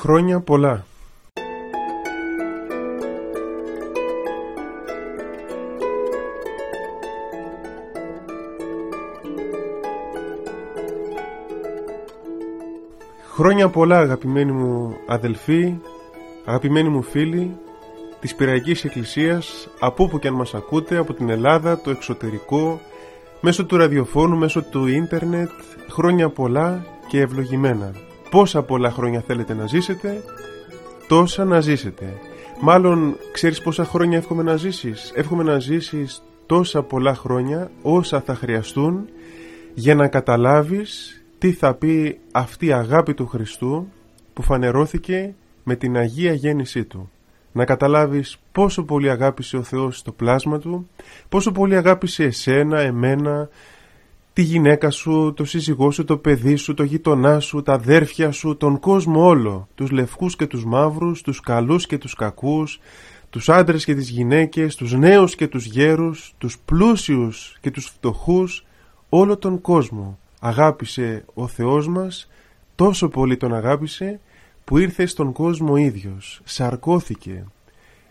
Χρόνια πολλά. Χρόνια πολλά αγαπημένοι μου αδελφοί, αγαπημένοι μου φίλοι της Πυραϊκής Εκκλησίας από όπου και αν μας ακούτε, από την Ελλάδα, το εξωτερικό, μέσω του ραδιοφώνου, μέσω του ίντερνετ, χρόνια πολλά και ευλογημένα. Πόσα πολλά χρόνια θέλετε να ζήσετε, τόσα να ζήσετε. Μάλλον ξέρεις πόσα χρόνια εύχομαι να ζήσεις; Εύχομαι να ζήσεις τόσα πολλά χρόνια όσα θα χρειαστούν για να καταλάβεις τι θα πει αυτή η αγάπη του Χριστού που φανερώθηκε με την Αγία Γέννησή Του. Να καταλάβεις πόσο πολύ αγάπησε ο Θεός στο πλάσμα Του, πόσο πολύ αγάπησε εσένα, εμένα, τη γυναίκα σου, το σύζυγό σου, το παιδί σου, το γειτονά σου, τα αδέρφια σου, τον κόσμο όλο, τους λευκούς και τους μαύρους, τους καλούς και τους κακούς, τους άντρες και τις γυναίκες, τους νέους και τους γέρους, τους πλούσιους και τους φτωχούς, όλο τον κόσμο αγάπησε ο Θεός μας, τόσο πολύ τον αγάπησε που ήρθε στον κόσμο ίδιος, σαρκώθηκε,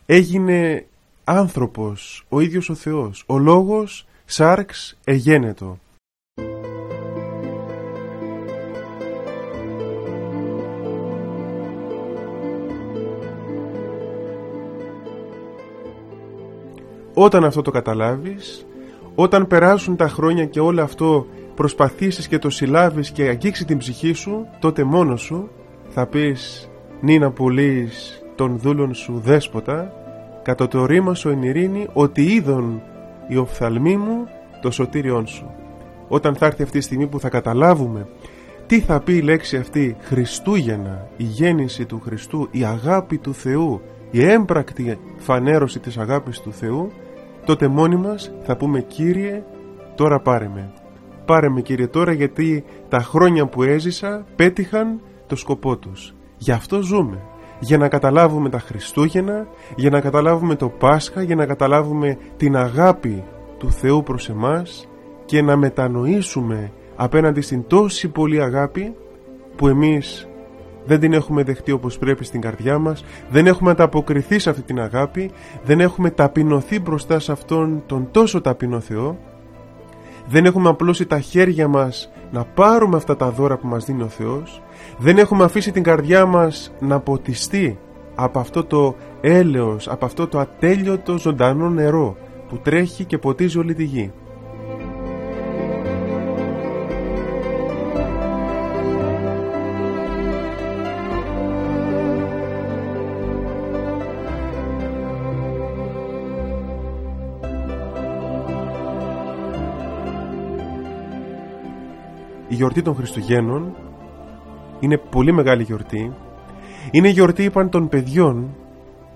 έγινε άνθρωπος ο ίδιος ο Θεός, ο λόγος σάρξ εγένετο. Όταν αυτό το καταλάβεις, όταν περάσουν τα χρόνια και όλο αυτό προσπαθήσεις και το συλλάβεις και αγγίξει την ψυχή σου, τότε μόνος σου θα πεις «Νίνα πουλείς τον δούλον σου δέσποτα, κατά το ρήμα σου εν ειρήνη, ότι είδον η οφθαλμή μου το σωτήριόν σου». Όταν θα έρθει αυτή η στιγμή που θα καταλάβουμε τι θα πει η λέξη αυτή Χριστούγεννα, η γέννηση του Χριστού, η αγάπη του Θεού, η έμπρακτη φανέρωση της αγάπης του Θεού, τότε μόνοι μας θα πούμε «Κύριε, τώρα πάρε με». Πάρε με Κύριε τώρα γιατί τα χρόνια που έζησα πέτυχαν το σκοπό τους. Γι' αυτό ζούμε. Για να καταλάβουμε τα Χριστούγεννα, για να καταλάβουμε το Πάσχα, για να καταλάβουμε την αγάπη του Θεού προς εμάς και να μετανοήσουμε απέναντι στην τόση πολύ αγάπη που εμείς δεν την έχουμε δεχτεί όπως πρέπει στην καρδιά μας, δεν έχουμε ανταποκριθεί σε αυτή την αγάπη, δεν έχουμε ταπεινωθεί μπροστά σε αυτόν τον τόσο ταπεινό Θεό, δεν έχουμε απλώσει τα χέρια μας να πάρουμε αυτά τα δώρα που μας δίνει ο Θεός, δεν έχουμε αφήσει την καρδιά μας να ποτιστεί από αυτό το έλεος, από αυτό το ατέλειωτο ζωντανό νερό που τρέχει και ποτίζει όλη τη γη. Γιορτή των Χριστουγέννων είναι πολύ μεγάλη γιορτή. Είναι γιορτή είπαν των παιδιών,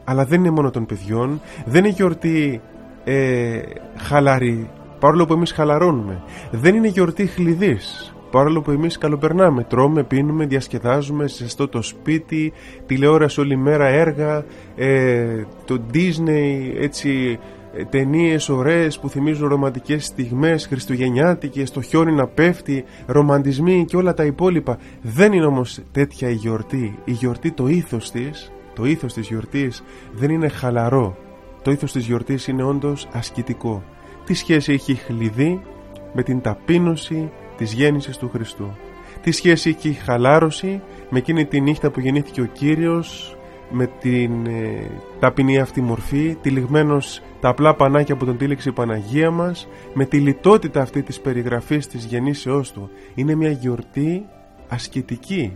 αλλά δεν είναι μόνο των παιδιών. Δεν είναι γιορτή ε, χαλαρή, παρόλο που εμείς χαλαρώνουμε. Δεν είναι γιορτή χλειδής, παρόλο που εμείς καλοπερνάμε. Τρώμε, πίνουμε, διασκεδάζουμε, ζεστό το σπίτι, τηλεόραση όλη μέρα, έργα, ε, το Disney, έτσι ε, ταινίες ωραίες που θυμίζουν ρομαντικές στιγμές, χριστουγεννιάτικες, το χιόνι να πέφτει, ρομαντισμοί και όλα τα υπόλοιπα. Δεν είναι όμως τέτοια η γιορτή. Η γιορτή, το ήθος της, το ήθος της γιορτής δεν είναι χαλαρό. Το ήθος της γιορτής είναι όντως ασκητικό. Τι σχέση έχει η χλειδί με την ταπείνωση της γέννησης του Χριστού; Τι σχέση έχει η χαλάρωση με εκείνη τη νύχτα που γεννήθηκε ο Κύριος με την ε, ταπεινή αυτή μορφή, τυλιγμένος τα απλά πανάκια που τον τύλιξε η Παναγία μας, με τη λιτότητα αυτή της περιγραφής της γεννήσεώς του. Είναι μια γιορτή ασκητική.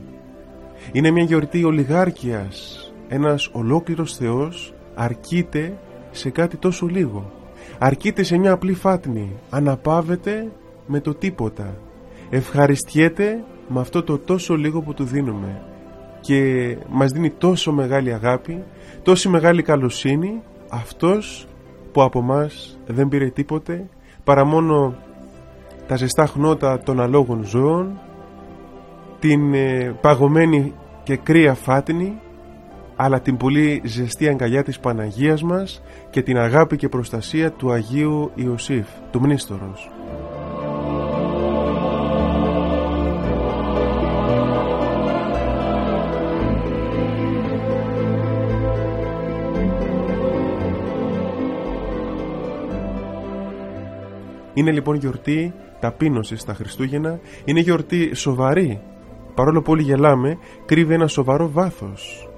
Είναι μια γιορτή ολιγάρκειας. Ένας ολόκληρος Θεός αρκείται σε κάτι τόσο λίγο. Αρκείται σε μια απλή φάτνη. Αναπάβεται με το τίποτα. Ευχαριστιέται με αυτό το τόσο λίγο που του δίνουμε και μας δίνει τόσο μεγάλη αγάπη, τόση μεγάλη καλοσύνη αυτός που από μας δεν πήρε τίποτε παρά μόνο τα ζεστά χνότα των αλόγων ζώων την ε, παγωμένη και κρύα φάτνη αλλά την πολύ ζεστή αγκαλιά της Παναγίας μας και την αγάπη και προστασία του Αγίου Ιωσήφ, του Μνήστορος. Είναι λοιπόν γιορτή ταπείνωσης στα Χριστούγεννα, είναι γιορτή σοβαρή. Παρόλο που όλοι γελάμε, κρύβει ένα σοβαρό βάθος.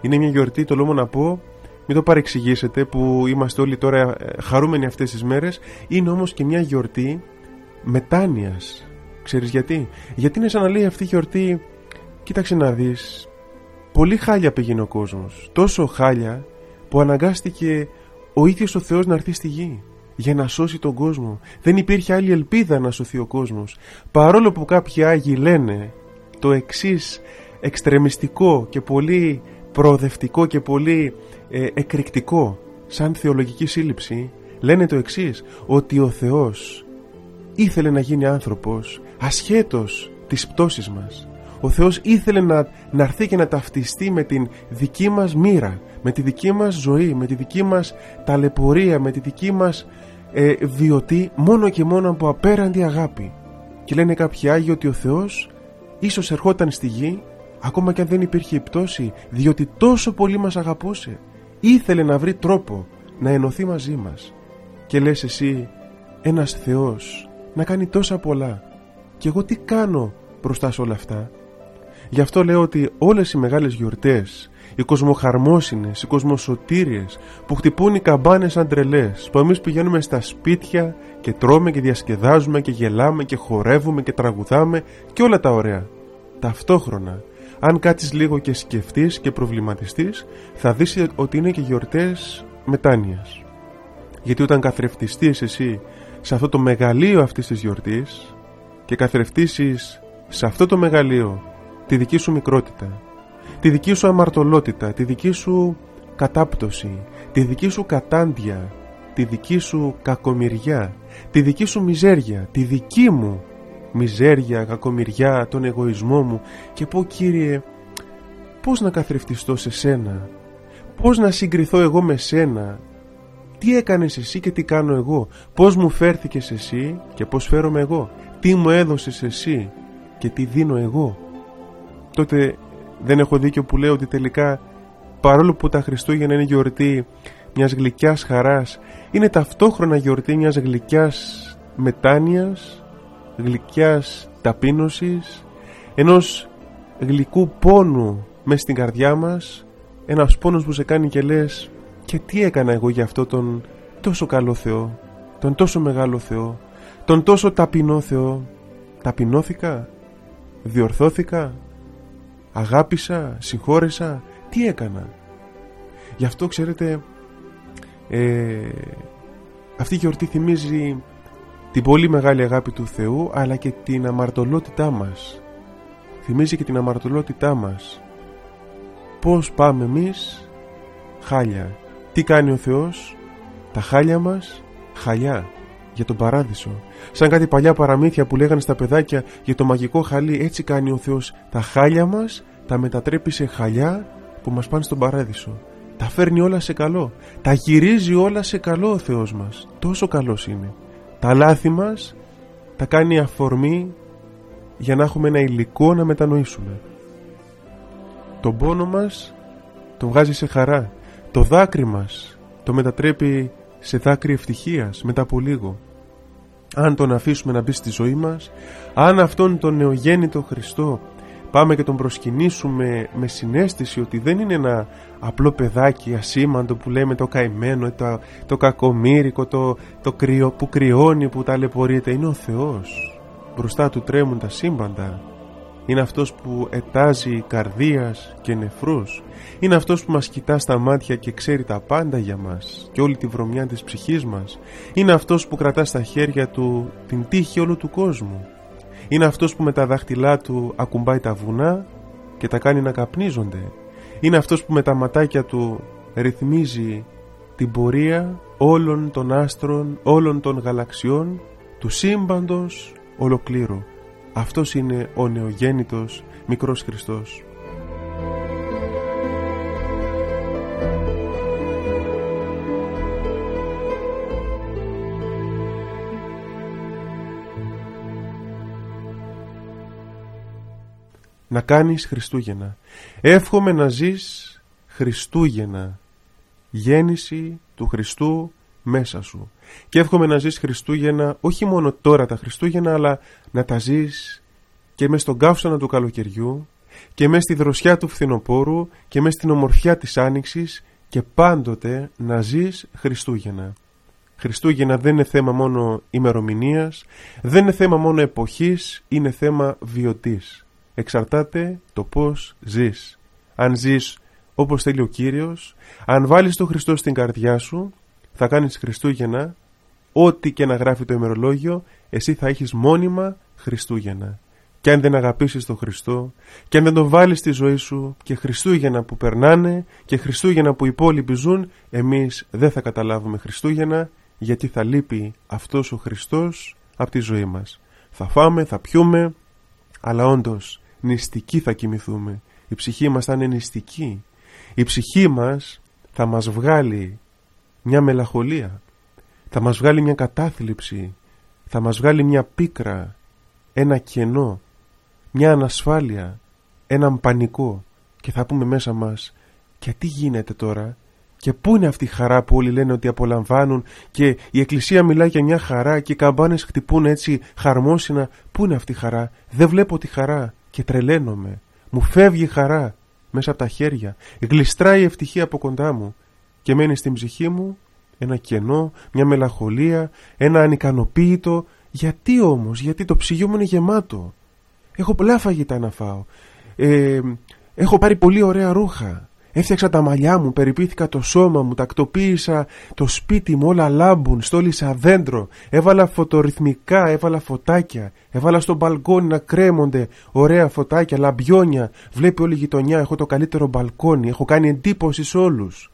Είναι μια γιορτή, το λόγο να πω, μην το παρεξηγήσετε που είμαστε όλοι τώρα ε, χαρούμενοι αυτές τις μέρες, είναι όμως και μια γιορτή μετάνοιας. Ξέρεις γιατί; Γιατί είναι σαν να λέει αυτή η γιορτή, κοίταξε να δεις, πολύ χάλια πήγαινε ο κόσμος. Τόσο χάλια που αναγκάστηκε ο ίδιος ο Θεός να έρθει στη γη για να σώσει τον κόσμο. Δεν υπήρχε άλλη ελπίδα να σωθεί ο κόσμος. Παρόλο που κάποιοι Άγιοι λένε το εξής εξτρεμιστικό και πολύ προοδευτικό και πολύ ε, εκρηκτικό σαν θεολογική σύλληψη λένε το εξής ότι ο Θεός ήθελε να γίνει άνθρωπος ασχέτως της πτώσης μας ο Θεός ήθελε να, να έρθει και να ταυτιστεί με την δική μας μοίρα με τη δική μας ζωή με τη δική μας ταλαιπωρία με τη δική μας ε, βιωτή μόνο και μόνο από απέραντη αγάπη. Και λένε κάποιοι Άγιοι ότι ο Θεός ίσως ερχόταν στη γη ακόμα και αν δεν υπήρχε η πτώση διότι τόσο πολύ μας αγαπούσε. Ήθελε να βρει τρόπο να ενωθεί μαζί μας. Και λες εσύ ένας Θεός να κάνει τόσα πολλά. Και εγώ τι κάνω μπροστά σε όλα αυτά; Γι' αυτό λέω ότι όλες οι μεγάλες γιορτές οι κοσμοχαρμόσυνες, οι κοσμοσωτήριες που χτυπούν οι καμπάνες σαν τρελές που εμείς πηγαίνουμε στα σπίτια και τρώμε και διασκεδάζουμε και γελάμε και χορεύουμε και τραγουδάμε και όλα τα ωραία. Ταυτόχρονα αν κάτσεις λίγο και σκεφτείς και προβληματιστείς θα δεις ότι είναι και γιορτές μετάνοιας. Γιατί όταν καθρεφτιστείς εσύ σε αυτό το μεγαλείο αυτής της γιορτής και καθρεφτήσεις σε αυτό το μεγαλείο τη δική σου μικρότητα τη δική σου αμαρτωλότητα τη δική σου κατάπτωση τη δική σου κατάντια τη δική σου κακομυριά τη δική σου μιζέρια τη δική μου μιζέρια, κακομυριά, τον εγωισμό μου. Και πω Κύριε πώς να καθρεφτιστώ σε σένα; Πώς να συγκριθώ εγώ με σένα; Τι έκανες εσύ και τι κάνω εγώ; Πώς μου φέρθηκες εσύ και πώς φέρομαι εγώ; Τι μου έδωσες εσύ και τι δίνω εγώ; Τότε δεν έχω δίκιο που λέω ότι τελικά παρόλο που τα Χριστούγεννα είναι γιορτή μιας γλυκιάς χαράς είναι ταυτόχρονα γιορτή μιας γλυκιάς μετάνοιας γλυκιάς ταπείνωσης ενός γλυκού πόνου μέσα στην καρδιά μας ένας πόνος που σε κάνει και λες και τι έκανα εγώ για αυτό τον τόσο καλό Θεό τον τόσο μεγάλο Θεό τον τόσο ταπεινό Θεό ταπεινώθηκα διορθώθηκα αγάπησα, συγχώρεσα τι έκανα; Γι' αυτό ξέρετε ε, αυτή η γιορτή θυμίζει την πολύ μεγάλη αγάπη του Θεού αλλά και την αμαρτωλότητά μας. Θυμίζει και την αμαρτωλότητά μας. Πως πάμε εμείς; Χάλια. Τι κάνει ο Θεός; Τα χάλια μας; Χαλιά για τον παράδεισο σαν κάτι παλιά παραμύθια που λέγανε στα παιδάκια για το μαγικό χαλί έτσι κάνει ο Θεός τα χάλια μας τα μετατρέπει σε χαλιά που μας πάνε στον παράδεισο τα φέρνει όλα σε καλό τα γυρίζει όλα σε καλό ο Θεός μας τόσο καλός είναι τα λάθη μας τα κάνει αφορμή για να έχουμε ένα υλικό να μετανοήσουμε. Τον πόνο μας το βγάζει σε χαρά. Το δάκρυ μας το μετατρέπει σε δάκρυ ευτυχίας μετά από λίγο. Αν τον αφήσουμε να μπει στη ζωή μας, αν αυτόν τον νεογέννητο Χριστό πάμε και τον προσκυνήσουμε με συνέστηση ότι δεν είναι ένα απλό παιδάκι ασήμαντο που λέμε το καημένο, το, το κακομύρικο, το, το κρυο, που κρυώνει, που ταλαιπωρείται. Είναι ο Θεός. Μπροστά του τρέμουν τα σύμπαντα. Είναι αυτός που ετάζει καρδίας και νεφρούς. Είναι αυτός που μας κοιτά στα μάτια και ξέρει τα πάντα για μας και όλη τη βρωμιά της ψυχής μας. Είναι αυτός που κρατά στα χέρια του την τύχη όλου του κόσμου. Είναι αυτός που με τα δάχτυλά του ακουμπάει τα βουνά και τα κάνει να καπνίζονται. Είναι αυτός που με τα ματάκια του ρυθμίζει την πορεία όλων των άστρων, όλων των γαλαξιών, του σύμπαντος ολοκλήρου. Αυτός είναι ο νεογέννητος μικρός Χριστός. Να κάνεις Χριστούγεννα. Εύχομαι να ζεις Χριστούγεννα. Γέννηση του Χριστού μέσα σου. Και εύχομαι να ζεις Χριστούγεννα όχι μόνο τώρα τα Χριστούγεννα αλλά να τα ζεις και μες στον καύσωνα του καλοκαιριού και μες στη δροσιά του φθινοπόρου και μες στην ομορφιά της άνοιξης και πάντοτε να ζεις Χριστούγεννα. Χριστούγεννα δεν είναι θέμα μόνο ημερομηνίας, δεν είναι θέμα μόνο εποχής, είναι θέμα βιωτής. Εξαρτάται το πώς ζεις. Αν ζεις όπως θέλει ο Κύριος, αν βάλεις τον Χριστό στην καρδιά σου, θα κάνεις Χριστούγεννα, ό,τι και να γράφει το ημερολόγιο, εσύ θα έχεις μόνιμα Χριστούγεννα. Και αν δεν αγαπήσεις τον Χριστό, και αν δεν τον βάλεις στη ζωή σου, και Χριστούγεννα που περνάνε, και Χριστούγεννα που οι υπόλοιποι ζουν, εμείς δεν θα καταλάβουμε Χριστούγεννα, γιατί θα λείπει αυτός ο Χριστός από τη ζωή μας. Θα φάμε, θα πιούμε, αλλά όντως νηστικοί θα κοιμηθούμε. Η ψυχή μας θα είναι νηστική. Η ψυχή μας θα μας βγάλει μια μελαχολία. Θα μας βγάλει μια κατάθλιψη. Θα μας βγάλει μια πίκρα, ένα κενό, μια ανασφάλεια, έναν πανικό. Και θα πούμε μέσα μας, και τι γίνεται τώρα, και πού είναι αυτή η χαρά που όλοι λένε ότι απολαμβάνουν και η εκκλησία μιλάει για μια χαρά και οι καμπάνες χτυπούν έτσι χαρμόσυνα; Πού είναι αυτή η χαρά; Δεν βλέπω τη χαρά και τρελαίνομαι. Μου φεύγει η χαρά μέσα από τα χέρια. Γλιστράει η ευτυχία από κοντά μου και μένει στην ψυχή μου ένα κενό, μια μελαγχολία, ένα ανικανοποίητο. Γιατί όμως, γιατί το ψυγείο μου είναι γεμάτο. Έχω πολλά φαγητά να φάω. Ε, έχω πάρει πολύ ωραία ρούχα. Έφτιαξα τα μαλλιά μου, περιπήθηκα το σώμα μου, τακτοποίησα το σπίτι μου, όλα λάμπουν, στόλισα δέντρο, έβαλα φωτορυθμικά, έβαλα φωτάκια, έβαλα στο μπαλκόνι να κρέμονται ωραία φωτάκια, λαμπιόνια, βλέπει όλη η γειτονιά, έχω το καλύτερο μπαλκόνι, έχω κάνει εντύπωση σε όλους.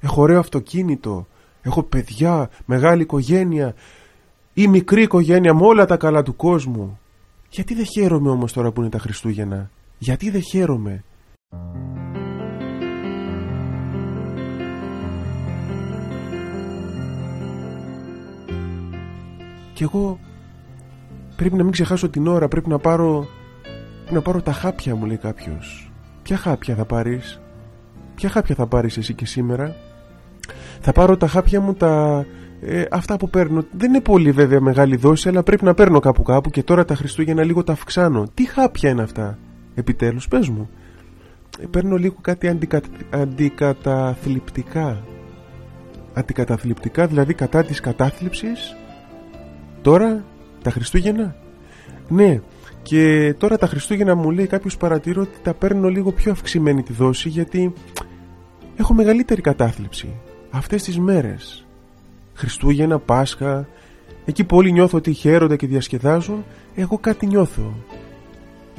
Έχω ωραίο αυτοκίνητο, έχω παιδιά, μεγάλη οικογένεια ή μικρή οικογένεια με όλα τα καλά του κόσμου. Γιατί δεν χαίρομαι όμως τώρα που είναι τα Χριστούγεννα, γιατί δεν χαίρομαι; Και εγώ πρέπει να μην ξεχάσω την ώρα, πρέπει να πάρω, να πάρω τα χάπια μου λέει κάποιος. Ποια χάπια θα πάρεις, ποια χάπια θα πάρεις εσύ και σήμερα; Θα πάρω τα χάπια μου τα, ε, αυτά που παίρνω. Δεν είναι πολύ βέβαια μεγάλη δόση, αλλά πρέπει να παίρνω κάπου κάπου και τώρα τα Χριστούγεννα λίγο τα αυξάνω. Τι χάπια είναι αυτά, επιτέλους, πες μου. Ε, παίρνω λίγο κάτι αντικα, αντικαταθλιπτικά. Αντικαταθλιπτικά, δηλαδή κατά της κατάθλιψης Τώρα τα Χριστούγεννα; Ναι, και τώρα τα Χριστούγεννα μου λέει κάποιος παρατηρώ ότι τα παίρνω λίγο πιο αυξημένη τη δόση γιατί έχω μεγαλύτερη κατάθλιψη αυτές τις μέρες. Χριστούγεννα, Πάσχα, εκεί που όλοι νιώθω ότι χαίρονται και διασκεδάζουν, εγώ κάτι νιώθω.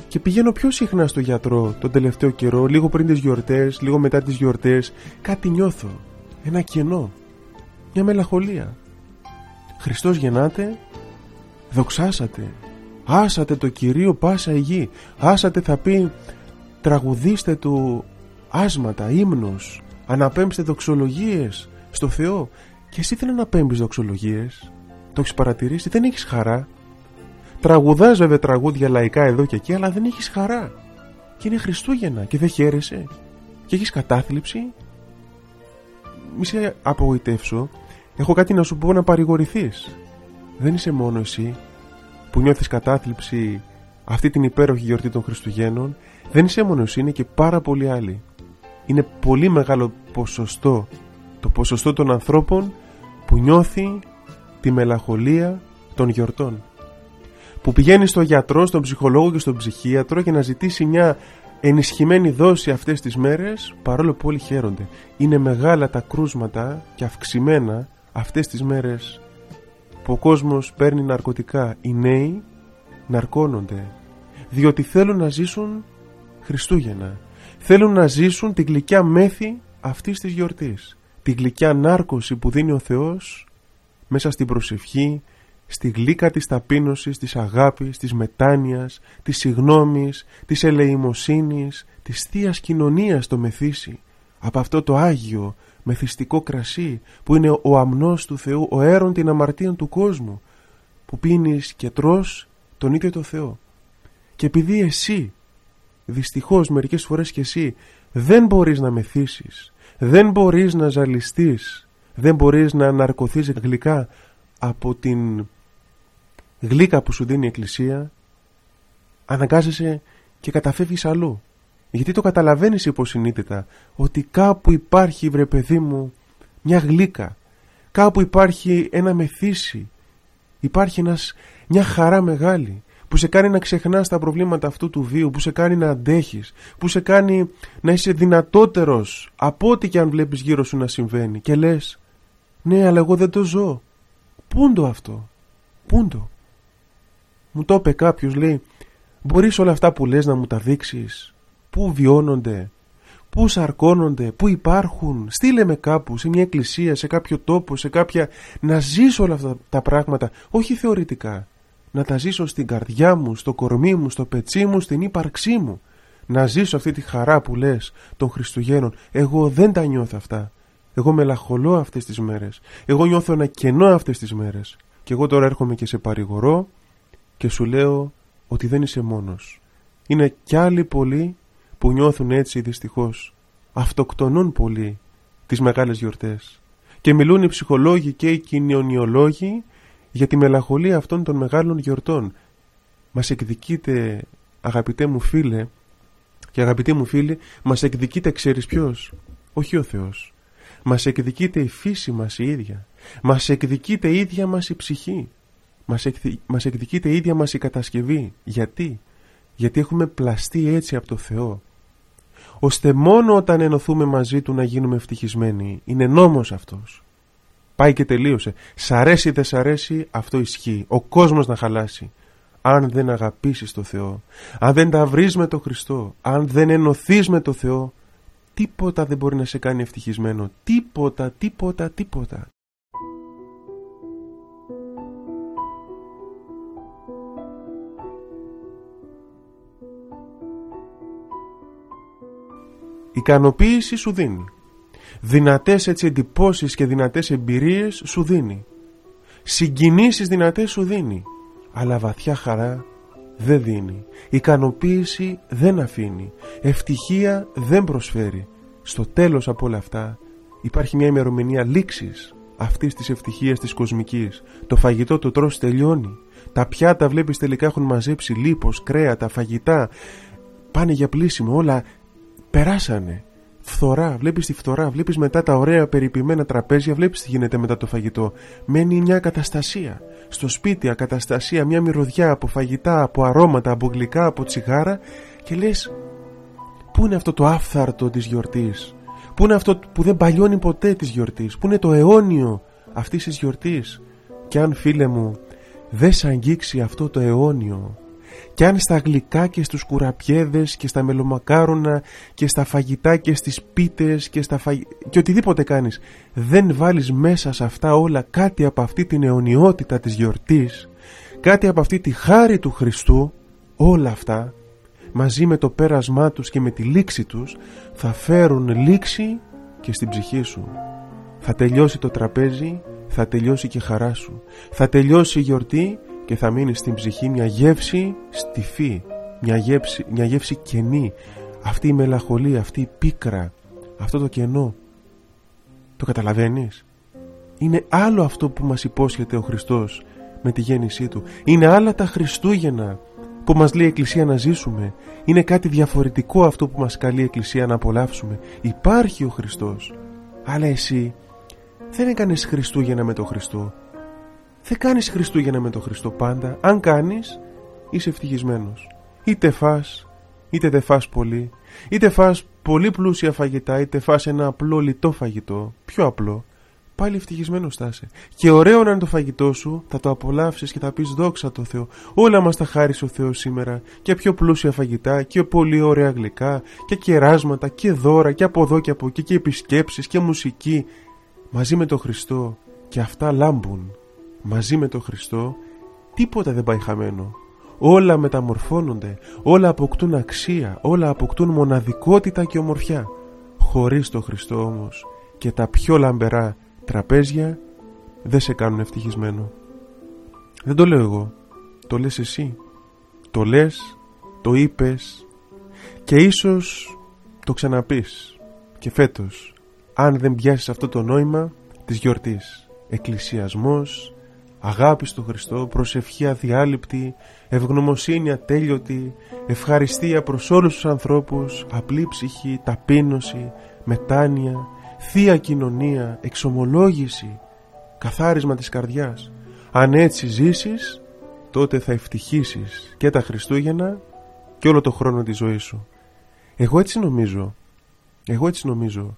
Και πηγαίνω πιο συχνά στο γιατρό τον τελευταίο καιρό, λίγο πριν τις γιορτές, λίγο μετά τις γιορτές, κάτι νιώθω. Ένα κενό, μια μελαγχολία. Χριστός γεννάται δοξάσατε. Άσατε το Κυρίο πάσα η γη άσατε θα πει τραγουδίστε του άσματα, ύμνους αναπέμψτε δοξολογίες στο Θεό και εσύ δεν αναπέμπεις δοξολογίες. Το έχεις παρατηρήσει, δεν έχεις χαρά. Τραγουδάς βέβαια τραγούδια λαϊκά εδώ και εκεί αλλά δεν έχεις χαρά. Και είναι Χριστούγεννα και δεν χαίρεσαι. Και έχεις κατάθλιψη. Μη σε απογοητεύσω. Έχω κάτι να σου πω να παρηγορηθείς δεν είσαι μόνο εσύ που νιώθεις κατάθλιψη αυτή την υπέροχη γιορτή των Χριστουγέννων δεν είσαι μόνο εσύ, είναι και πάρα πολλοί άλλοι. Είναι πολύ μεγάλο ποσοστό το ποσοστό των ανθρώπων που νιώθει τη μελαγχολία των γιορτών. Που πηγαίνει στον γιατρό, στον ψυχολόγο και στον ψυχίατρο για να ζητήσει μια ενισχυμένη δόση αυτές τις μέρες παρόλο που όλοι χαίρονται. Είναι μεγάλα τα κρούσματα και αυξημένα αυτές τις μέρες που ο κόσμος παίρνει ναρκωτικά οι νέοι ναρκώνονται. Διότι θέλουν να ζήσουν Χριστούγεννα. Θέλουν να ζήσουν την γλυκιά μέθη αυτής της γιορτής. Την γλυκιά νάρκωση που δίνει ο Θεός μέσα στην προσευχή στη γλύκα της ταπείνωσης, της αγάπης, της μετάνοιας, της συγνώμης, της ελεημοσύνης, της θείας κοινωνίας το μεθύσι. Από αυτό το Άγιο μεθυστικό κρασί που είναι ο αμνός του Θεού, ο αίρον την αμαρτίαν του κόσμου που πίνεις και τρως τον ίδιο το Θεό. Και επειδή εσύ, δυστυχώς μερικές φορές και εσύ, δεν μπορείς να μεθύσεις, δεν μπορείς να ζαλιστείς, δεν μπορείς να αναρκωθείς γλυκά από την γλύκα που σου δίνει η Εκκλησία αναγκάζεσαι και καταφεύγεις αλλού γιατί το καταλαβαίνεις υποσυνείδητα ότι κάπου υπάρχει βρε παιδί μου μια γλύκα κάπου υπάρχει ένα μεθύσι υπάρχει ένας, μια χαρά μεγάλη που σε κάνει να ξεχνάς τα προβλήματα αυτού του βίου, που σε κάνει να αντέχεις, που σε κάνει να είσαι δυνατότερος από ό,τι και αν βλέπεις γύρω σου να συμβαίνει και λες ναι αλλά εγώ δεν το ζω. Πού το αυτό, πού το; Μου το είπε κάποιος λέει μπορείς όλα αυτά που λες να μου τα δείξεις, πού βιώνονται, πού σαρκώνονται, πού υπάρχουν. Στείλε με κάπου, σε μια εκκλησία, σε κάποιο τόπο, σε κάποια... Να ζήσω όλα αυτά τα πράγματα, όχι θεωρητικά να τα ζήσω στην καρδιά μου, στο κορμί μου, στο πετσί μου, στην ύπαρξή μου. Να ζήσω αυτή τη χαρά που λες των Χριστουγέννων. Εγώ δεν τα νιώθω αυτά. Εγώ μελαχολώ αυτές τις μέρες. Εγώ νιώθω ένα κενό αυτές τις μέρες. Και εγώ τώρα έρχομαι και σε παρηγορώ και σου λέω ότι δεν είσαι μόνος. Είναι κι άλλοι πολλοί που νιώθουν έτσι δυστυχώς. Αυτοκτονούν πολύ τις μεγάλες γιορτές. Και μιλούν οι ψυχολόγοι και οι κοινωνιολόγοι για τη μελαγχολία αυτών των μεγάλων γιορτών. Μας εκδικείται αγαπητέ μου φίλε και αγαπητέ μου φίλε μας εκδικείται ξέρεις ποιος; Όχι ο Θεός μας εκδικείται η φύση μας η ίδια μας εκδικείται η ίδια μας η ψυχή μας, εκδη... μας εκδικείται η ίδια μας η κατασκευή γιατί; Γιατί έχουμε πλαστεί έτσι από το Θεό ώστε μόνο όταν ενωθούμε μαζί Του να γίνουμε ευτυχισμένοι είναι νόμος αυτός Πάει και τελείωσε. Σ' αρέσει δεν σ' αρέσει, αυτό ισχύει. Ο κόσμος να χαλάσει. Αν δεν αγαπήσεις το Θεό, αν δεν τα βρεις με το Χριστό, αν δεν ενωθείς με το Θεό, τίποτα δεν μπορεί να σε κάνει ευτυχισμένο. Τίποτα, τίποτα, τίποτα. Ικανοποίηση σου δίνει. Δυνατές έτσι εντυπώσεις και δυνατές εμπειρίες σου δίνει. Συγκινήσεις δυνατές σου δίνει αλλά βαθιά χαρά δεν δίνει. Ικανοποίηση δεν αφήνει. Ευτυχία δεν προσφέρει. Στο τέλος από όλα αυτά υπάρχει μια ημερομηνία λήξης αυτής της ευτυχίας της κοσμικής. Το φαγητό το τρως τελειώνει. Τα πιάτα βλέπεις τελικά έχουν μαζέψει λίπος, κρέατα, φαγητά. Πάνε για πλήσιμο όλα περάσανε φθορά, βλέπεις τη φθορά, βλέπεις μετά τα ωραία περιποιημένα τραπέζια, βλέπεις τι γίνεται μετά το φαγητό. Μένει μια καταστασία. Στο σπίτι, ακαταστασία, μια μυρωδιά από φαγητά, από αρώματα, από γλυκά, από τσιγάρα και λες, πού είναι αυτό το άφθαρτο της γιορτής, πού είναι αυτό που δεν παλιώνει ποτέ της γιορτής, πού είναι το αιώνιο αυτής της γιορτής; Και αν φίλε μου δεν σ' αγγίξει αυτό το αιώνιο κι αν στα γλυκά και στους κουραπιέδες και στα μελομακάρονα και στα φαγητά και στις πίτες και, στα και οτιδήποτε κάνεις δεν βάλεις μέσα σε αυτά όλα κάτι από αυτή την αιωνιότητα της γιορτής κάτι από αυτή τη χάρη του Χριστού όλα αυτά μαζί με το πέρασμά τους και με τη λήξη τους θα φέρουν λήξη και στην ψυχή σου. Θα τελειώσει το τραπέζι θα τελειώσει και η χαρά σου. Θα τελειώσει η γιορτή και θα μείνει στην ψυχή μια γεύση στιφή, μια γεύση, μια γεύση κενή. Αυτή η μελαγχολία, αυτή η πίκρα, αυτό το κενό. Το καταλαβαίνεις; Είναι άλλο αυτό που μας υπόσχεται ο Χριστός με τη γέννησή Του. Είναι άλλα τα Χριστούγεννα που μας λέει η Εκκλησία να ζήσουμε. Είναι κάτι διαφορετικό αυτό που μας καλεί η Εκκλησία να απολαύσουμε. Υπάρχει ο Χριστός. Αλλά εσύ δεν έκανες Χριστούγεννα με τον Χριστό. Δεν κάνεις Χριστούγεννα με τον Χριστό πάντα. Αν κάνεις, είσαι ευτυχισμένος. Είτε φας, είτε δεν φας πολύ. Είτε φας πολύ πλούσια φαγητά, είτε φας ένα απλό λιτό φαγητό. Πιο απλό. Πάλι ευτυχισμένος θα είσαι. Και ωραίο να είναι το φαγητό σου, θα το απολαύσεις και θα πεις δόξα τω Θεό. Όλα μας τα χάρισε ο Θεός σήμερα. Και πιο πλούσια φαγητά, και πολύ ωραία γλυκά, και κεράσματα, και δώρα, και από εδώ και από εκεί, και επισκέψεις, και μουσική. Μαζί με τον Χριστό. Και αυτά λάμπουν μαζί με τον Χριστό τίποτα δεν πάει χαμένο. Όλα μεταμορφώνονται, όλα αποκτούν αξία, όλα αποκτούν μοναδικότητα και ομορφιά. Χωρίς τον Χριστό όμως και τα πιο λαμπερά τραπέζια δεν σε κάνουν ευτυχισμένο. Δεν το λέω εγώ, το λες εσύ. Το λες, το είπες και ίσως το ξαναπείς. Και φέτος, αν δεν πιάσεις αυτό το νόημα, της γιορτής. Εκκλησιασμός, αγάπη στο Χριστό, προσευχή αδιάλειπτη, ευγνωμοσύνη ατέλειωτη, ευχαριστία προς όλους τους ανθρώπους, απλή ψυχή, ταπείνωση, μετάνοια, θεία κοινωνία, εξομολόγηση, καθάρισμα της καρδιάς. Αν έτσι ζήσεις, τότε θα ευτυχήσεις και τα Χριστούγεννα και όλο το χρόνο της ζωής σου. Εγώ έτσι νομίζω. Εγώ έτσι νομίζω.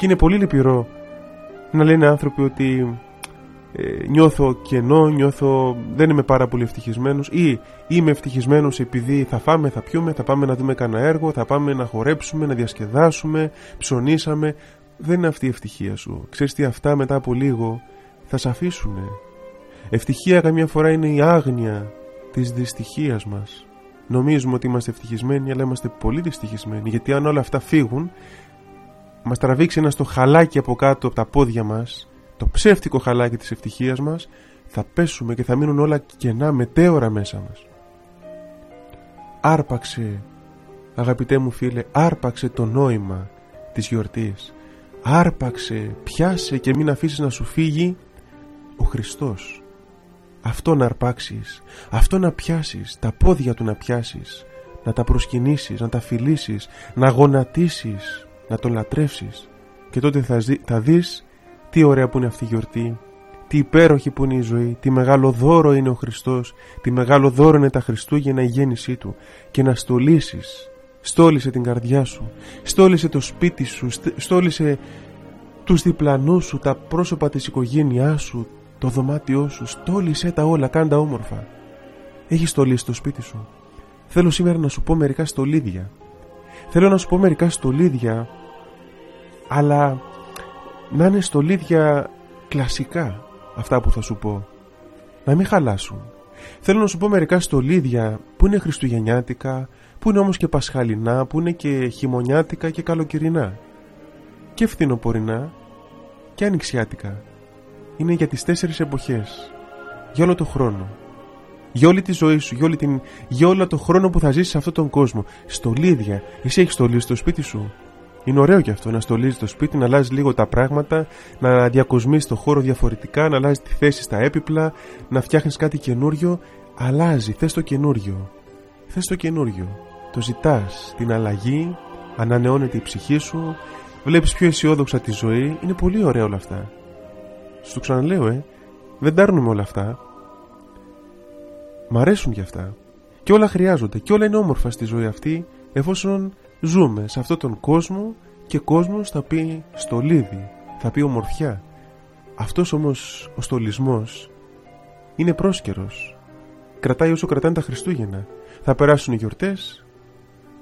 Και είναι πολύ λυπηρό να λένε άνθρωποι ότι ε, νιώθω κενό, νιώθω δεν είμαι πάρα πολύ ευτυχισμένος ή είμαι ευτυχισμένος επειδή θα φάμε, θα πιούμε, θα πάμε να δούμε κανένα έργο, θα πάμε να χορέψουμε, να διασκεδάσουμε, ψωνίσαμε. Δεν είναι αυτή η ευτυχία σου. Ξέρεις τι αυτά μετά από λίγο θα σε αφήσουν. Ευτυχία καμιά φορά είναι η άγνοια της δυστυχίας μας. Νομίζουμε ότι είμαστε ευτυχισμένοι, αλλά είμαστε πολύ δυστυχισμένοι. Γιατί αν όλα αυτά φύγουν, μας τραβήξει ένα στο χαλάκι από κάτω από τα πόδια μας το ψεύτικο χαλάκι της ευτυχίας μας θα πέσουμε και θα μείνουν όλα κενά μετέωρα μέσα μας. Άρπαξε αγαπητέ μου φίλε άρπαξε το νόημα της γιορτής. Άρπαξε, πιάσε και μην αφήσεις να σου φύγει ο Χριστός. Αυτό να αρπάξεις αυτό να πιάσεις τα πόδια του να πιάσεις να τα προσκυνήσεις, να τα φιλήσεις να γονατίσεις να τον λατρεύσεις. Και τότε θα, ζει, θα δεις τι ωραία που είναι αυτή η γιορτή τι υπέροχη που είναι η ζωή τι μεγάλο δώρο είναι ο Χριστός τι μεγάλο δώρο είναι τα Χριστούγεννα η γέννησή Του. Και να στολίσεις στόλισε την καρδιά σου στόλισε το σπίτι σου στόλισε τους διπλανούς σου τα πρόσωπα της οικογένειάς σου το δωμάτιό σου στόλισε τα όλα κάντα όμορφα. Έχεις στολίσει το σπίτι σου. Θέλω σήμερα να σου πω μερικά στολίδια. Θέλω να σου πω μερικά στολίδια αλλά να είναι στολίδια κλασικά αυτά που θα σου πω να μην χαλάσουν θέλω να σου πω μερικά στολίδια που είναι χριστουγεννιάτικα που είναι όμως και πασχαλινά που είναι και χειμωνιάτικα και καλοκαιρινά και φθινοπορεινά και ανοιξιάτικα είναι για τις τέσσερις εποχές για όλο το χρόνο για όλη τη ζωή σου, για, όλη την, για όλο το χρόνο που θα ζήσεις σε αυτόν τον κόσμο. Στολίδια. Εσύ έχεις στολίσει το σπίτι σου. Είναι ωραίο και αυτό να στολίζει το σπίτι, να αλλάζει λίγο τα πράγματα, να διακοσμείς το χώρο διαφορετικά, να αλλάζει τη θέση στα έπιπλα, να φτιάχνεις κάτι καινούριο. Αλλάζει, θες το καινούριο. Θες το καινούριο. Το ζητάς, την αλλαγή, ανανεώνεται η ψυχή σου, βλέπεις πιο αισιόδοξα τη ζωή. Είναι πολύ ωραία όλα αυτά. Σου το ξαναλέω, ε. Δεν τάρνουμε όλα αυτά. Μ' αρέσουν γι' αυτά. Και όλα χρειάζονται. Και όλα είναι όμορφα στη ζωή αυτή εφόσον Ζούμε σε αυτόν τον κόσμο και κόσμος θα πει στολίδι, θα πει ομορφιά. Αυτός όμως ο στολισμός είναι πρόσκαιρος. Κρατάει όσο κρατάνε τα Χριστούγεννα. Θα περάσουν οι γιορτές,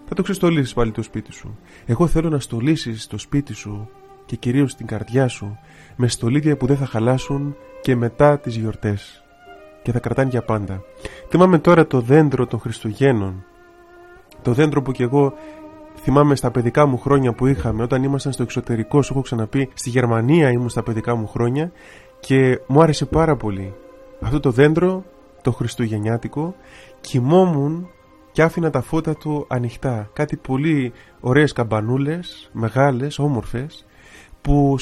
θα το ξεστολίσεις πάλι το σπίτι σου. Εγώ θέλω να στολίσεις το σπίτι σου και κυρίως την καρδιά σου με στολίδια που δεν θα χαλάσουν και μετά τις γιορτές και θα κρατάνε για πάντα. Θυμάμαι τώρα το δέντρο των Χριστουγέννων το δέντρο που κι εγώ θυμάμαι στα παιδικά μου χρόνια που είχαμε όταν ήμασταν στο εξωτερικό, σου έχω ξαναπεί, στη Γερμανία ήμουν στα παιδικά μου χρόνια και μου άρεσε πάρα πολύ. Αυτό το δέντρο, το χριστουγεννιάτικο, κοιμόμουν και άφηνα τα φώτα του ανοιχτά. Κάτι πολύ ωραίες καμπανούλες, μεγάλες, όμορφες, που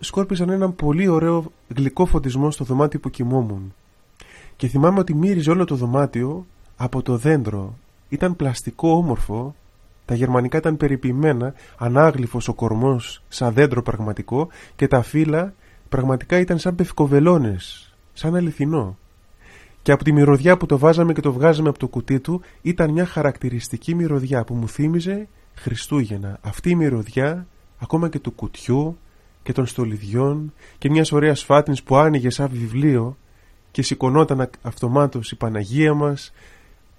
σκόρπισαν έναν πολύ ωραίο γλυκό φωτισμό στο δωμάτιο που κοιμόμουν. Και θυμάμαι ότι μύριζε όλο το δωμάτιο από το δέντρο. Ήταν πλαστικό όμορφο τα γερμανικά ήταν περιποιημένα, ανάγλυφος ο κορμός σαν δέντρο πραγματικό και τα φύλλα πραγματικά ήταν σαν πευκοβελώνες, σαν αληθινό. Και από τη μυρωδιά που το βάζαμε και το βγάζαμε από το κουτί του ήταν μια χαρακτηριστική μυρωδιά που μου θύμιζε Χριστούγεννα. Αυτή η μυρωδιά ακόμα και του κουτιού και των στολιδιών και μιας ωραίας φάτνης που άνοιγε σαν βιβλίο και σηκωνόταν αυτομάτως η Παναγία μας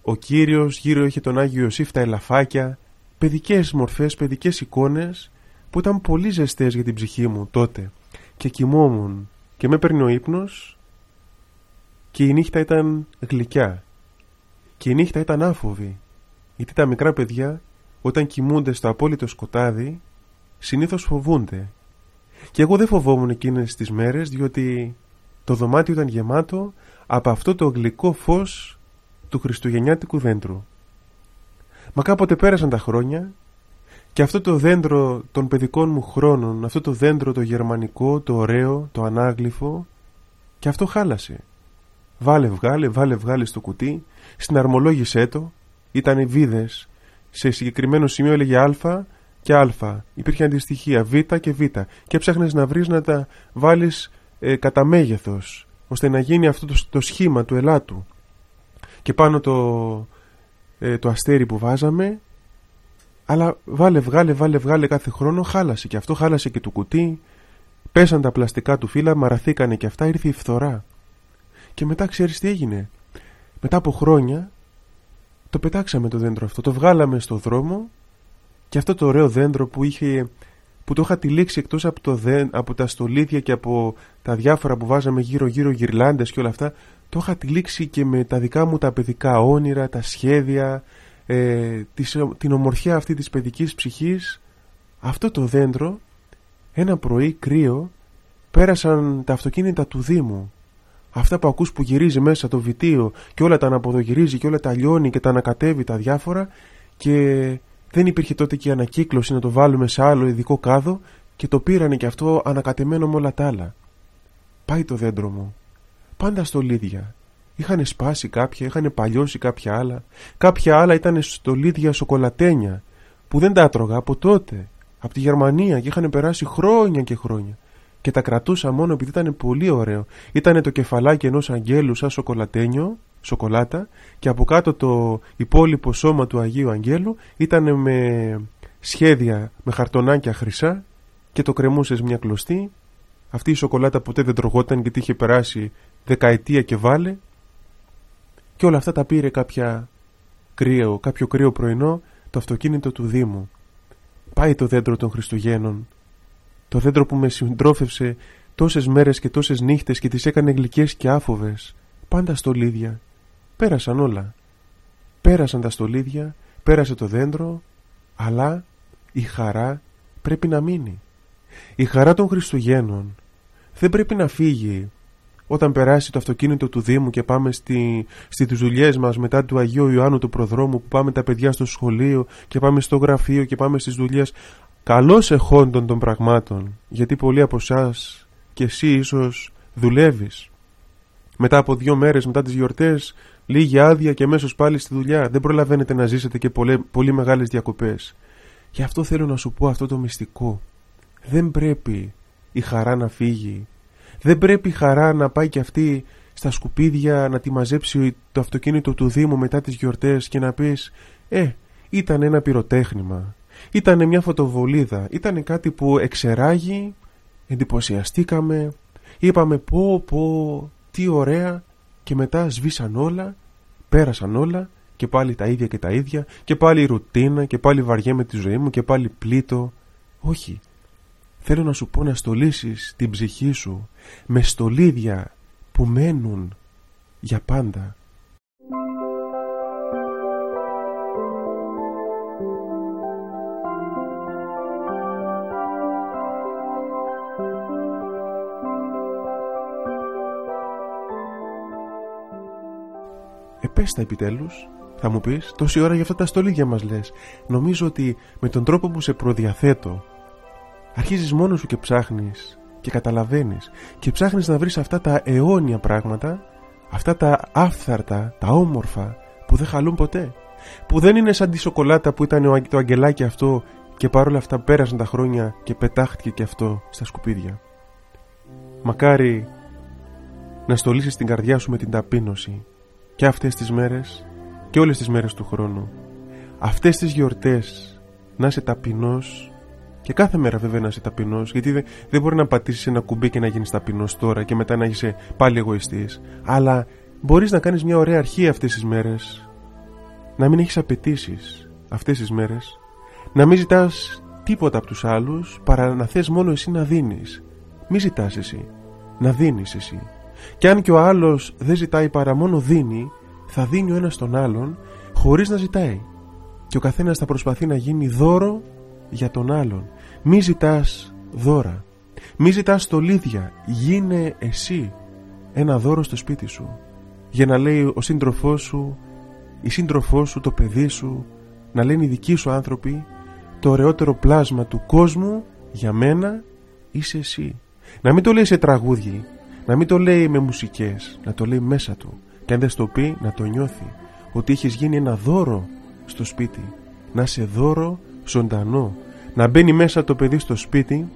ο Κύριος, γύρω είχε τον Άγιο Ιωσήφ, τα ελαφάκια, παιδικές μορφές, παιδικές εικόνες που ήταν πολύ ζεστές για την ψυχή μου τότε. Και κοιμόμουν και με έπαιρνε ο ύπνος και η νύχτα ήταν γλυκιά. Και η νύχτα ήταν άφοβη γιατί τα μικρά παιδιά όταν κοιμούνται στο απόλυτο σκοτάδι συνήθως φοβούνται. Και εγώ δεν φοβόμουν εκείνες τις μέρες διότι το δωμάτιο ήταν γεμάτο από αυτό το γλυκό φως του χριστουγεννιάτικου δέντρου. Μα κάποτε πέρασαν τα χρόνια και αυτό το δέντρο των παιδικών μου χρόνων, αυτό το δέντρο το γερμανικό, το ωραίο, το ανάγλυφο και αυτό χάλασε. Βάλε βγάλε, βάλε βγάλε στο κουτί, συναρμολόγησέ το, ήταν βίδες, σε συγκεκριμένο σημείο έλεγε α και α, υπήρχε αντιστοιχεία β και β. Και ψάχνες να βρεις να τα βάλεις ε, κατά μέγεθος ώστε να γίνει αυτό το, το σχήμα του ελάτου και πάνω το, ε, το αστέρι που βάζαμε αλλά βάλε βγάλε βάλε βγάλε κάθε χρόνο χάλασε και αυτό χάλασε και το κουτί. Πέσαν τα πλαστικά του φύλλα μαραθήκανε και αυτά ήρθε η φθορά. Και μετά ξέρεις τι έγινε; Μετά από χρόνια το πετάξαμε το δέντρο αυτό το βγάλαμε στο δρόμο και αυτό το ωραίο δέντρο που είχε που το είχα τυλίξει εκτός από, το δεν, από τα στολίδια και από τα διάφορα που βάζαμε γύρω γύρω γυρλάντες και όλα αυτά το είχα τυλίξει και με τα δικά μου τα παιδικά όνειρα, τα σχέδια ε, την ομορφιά αυτή της παιδικής ψυχής αυτό το δέντρο ένα πρωί κρύο πέρασαν τα αυτοκίνητα του Δήμου αυτά που ακούς που γυρίζει μέσα το βιτίο και όλα τα αναποδογυρίζει και όλα τα λιώνει και τα ανακατεύει τα διάφορα και δεν υπήρχε τότε και η ανακύκλωση να το βάλουμε σε άλλο ειδικό κάδο και το πήρανε και αυτό ανακατεμένο με όλα τα άλλα. Πάει το δέντρο μου. Πάντα στολίδια. Είχαν σπάσει κάποια, είχαν παλιώσει κάποια άλλα. Κάποια άλλα ήταν στολίδια σοκολατένια που δεν τα άτρωγα από τότε. Από τη Γερμανία και είχαν περάσει χρόνια και χρόνια. Και τα κρατούσα μόνο επειδή ήταν πολύ ωραίο. Ήταν το κεφαλάκι ενός αγγέλου σαν σοκολατένιο σοκολάτα και από κάτω το υπόλοιπο σώμα του Αγίου Αγγέλου ήταν με σχέδια με χαρτονάκια χρυσά και το κρεμούσες μια κλωστή αυτή η σοκολάτα ποτέ δεν τρογόταν γιατί είχε περάσει δεκαετία και βάλε. Και όλα αυτά τα πήρε κάποια κρύο, κάποιο κρύο πρωινό το αυτοκίνητο του Δήμου. Πάει το δέντρο των Χριστουγέννων. Το δέντρο που με συντρόφευσε τόσες μέρες και τόσες νύχτες και τις έκανε γλυκές και άφοβες. Πάντα στολίδια. Πέρασαν όλα. Πέρασαν τα στολίδια, πέρασε το δέντρο, αλλά η χαρά πρέπει να μείνει. Η χαρά των Χριστουγέννων δεν πρέπει να φύγει όταν περάσει το αυτοκίνητο του Δήμου και πάμε στη, στις δουλειές μας μετά του Αγίου Ιωάννου του Προδρόμου που πάμε τα παιδιά στο σχολείο και πάμε στο γραφείο και πάμε στις δουλειές καλώς εχόντων των πραγμάτων γιατί πολλοί από εσάς και εσύ ίσως δουλεύεις μετά από δύο μέρες μετά τις γιορτές Λίγη άδεια και αμέσως πάλι στη δουλειά. Δεν προλαβαίνετε να ζήσετε και πολλέ, πολύ μεγάλες διακοπές. Γι' αυτό θέλω να σου πω αυτό το μυστικό. Δεν πρέπει η χαρά να φύγει. Δεν πρέπει η χαρά να πάει και αυτή στα σκουπίδια να τη μαζέψει το αυτοκίνητο του Δήμου μετά τις γιορτές και να πεις «Ε, ήταν ένα πυροτέχνημα, ήταν μια φωτοβολίδα, ήταν κάτι που εξεράγει, εντυπωσιαστήκαμε, είπαμε πω πω, τι ωραία και μετά σβήσαν όλα, πέρασαν όλα και πάλι τα ίδια και τα ίδια και πάλι ρουτίνα και πάλι με τη ζωή μου και πάλι πλήττω. Όχι. Θέλω να σου πω να στολίσεις την ψυχή σου με στολίδια που μένουν για πάντα. πες επιτέλους θα μου πεις τόση ώρα για αυτά τα στολίδια μας λες νομίζω ότι με τον τρόπο που σε προδιαθέτω αρχίζεις μόνος σου και ψάχνεις και καταλαβαίνεις και ψάχνεις να βρεις αυτά τα αιώνια πράγματα αυτά τα άφθαρτα, τα όμορφα που δεν χαλούν ποτέ που δεν είναι σαν τη σοκολάτα που ήταν το αγγελάκι αυτό και παρόλα αυτά πέρασαν τα χρόνια και πετάχτηκε και αυτό στα σκουπίδια. Μακάρι να στολίσεις την καρδιά σου με την ταπείνωση και αυτές τις μέρες και όλες τις μέρες του χρόνου αυτές τις γιορτές να είσαι ταπεινός και κάθε μέρα βέβαια να είσαι ταπεινός γιατί δεν, δεν μπορεί να πατήσεις ένα κουμπί και να γίνεις ταπεινός τώρα και μετά να είσαι πάλι εγωιστής. Αλλά μπορείς να κάνεις μια ωραία αρχή αυτές τις μέρες. Να μην έχεις απαιτήσεις αυτές τις μέρες. Να μην ζητάς τίποτα από τους άλλους παρά να θες μόνο εσύ να δίνεις. Μη ζητάς εσύ να δίνεις εσύ. Και αν και ο άλλος δεν ζητάει παρά μόνο δίνει θα δίνει ο ένας τον άλλον χωρίς να ζητάει. Και ο καθένας θα προσπαθεί να γίνει δώρο για τον άλλον μη ζητάς δώρα. Μη ζητάς στολίδια. Γίνε εσύ ένα δώρο στο σπίτι σου για να λέει ο σύντροφός σου η σύντροφός σου, το παιδί σου να λένε οι δικοί σου άνθρωποι το ωραιότερο πλάσμα του κόσμου για μένα είσαι εσύ. Να μην το λέει σε τραγούδι να μην το λέει με μουσικές να το λέει μέσα του. Και αν δεν στο πει να το νιώθει ότι έχεις γίνει ένα δώρο στο σπίτι. Να σε δώρο ζωντανό να μπαίνει μέσα το παιδί στο σπίτι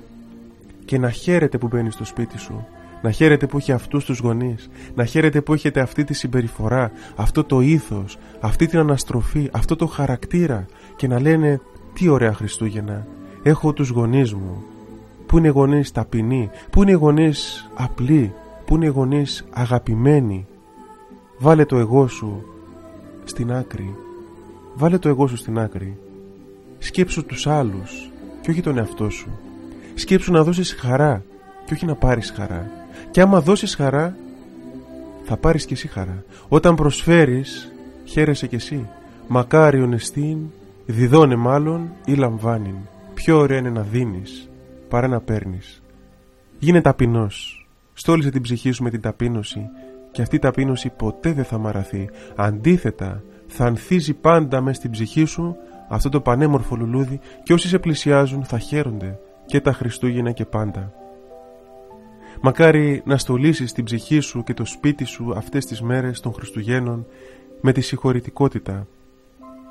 και να χαίρεται που μπαίνει στο σπίτι σου. Να χαίρεται που έχει αυτούς τους γονείς. Να χαίρεται που έχετε αυτή τη συμπεριφορά αυτό το ήθος, αυτή την αναστροφή αυτό το χαρακτήρα και να λένε τι ωραία Χριστούγεννα. Έχω τους γονείς μου. Που είναι γονείς ταπεινοί. Που είναι γονείς απλοί. Που είναι γονείς αγαπημένοι. Βάλε το εγώ σου στην άκρη. Βάλε το εγώ σου στην άκρη. Σκέψου τους άλλους και όχι τον εαυτό σου. Σκέψου να δώσεις χαρά και όχι να πάρεις χαρά. Και άμα δώσεις χαρά θα πάρεις και εσύ χαρά. Όταν προσφέρεις χαίρεσαι και εσύ. Μακάριον εστίν διδώνε μάλλον ή λαμβάνει. πιο ωραία είναι να δίνεις παρά να παίρνεις. Γίνε ταπεινός. Στόλισε την ψυχή σου με την ταπείνωση και αυτή η ταπείνωση ποτέ δεν θα μαραθεί. Αντίθετα θα ανθίζει πάντα μες στην ψυχή σου αυτό το πανέμορφο λουλούδι και όσοι σε πλησιάζουν θα χαίρονται και τα Χριστούγεννα και πάντα. Μακάρι να στολίσεις την ψυχή σου και το σπίτι σου αυτές τις μέρες των Χριστουγέννων με τη συγχωρητικότητα.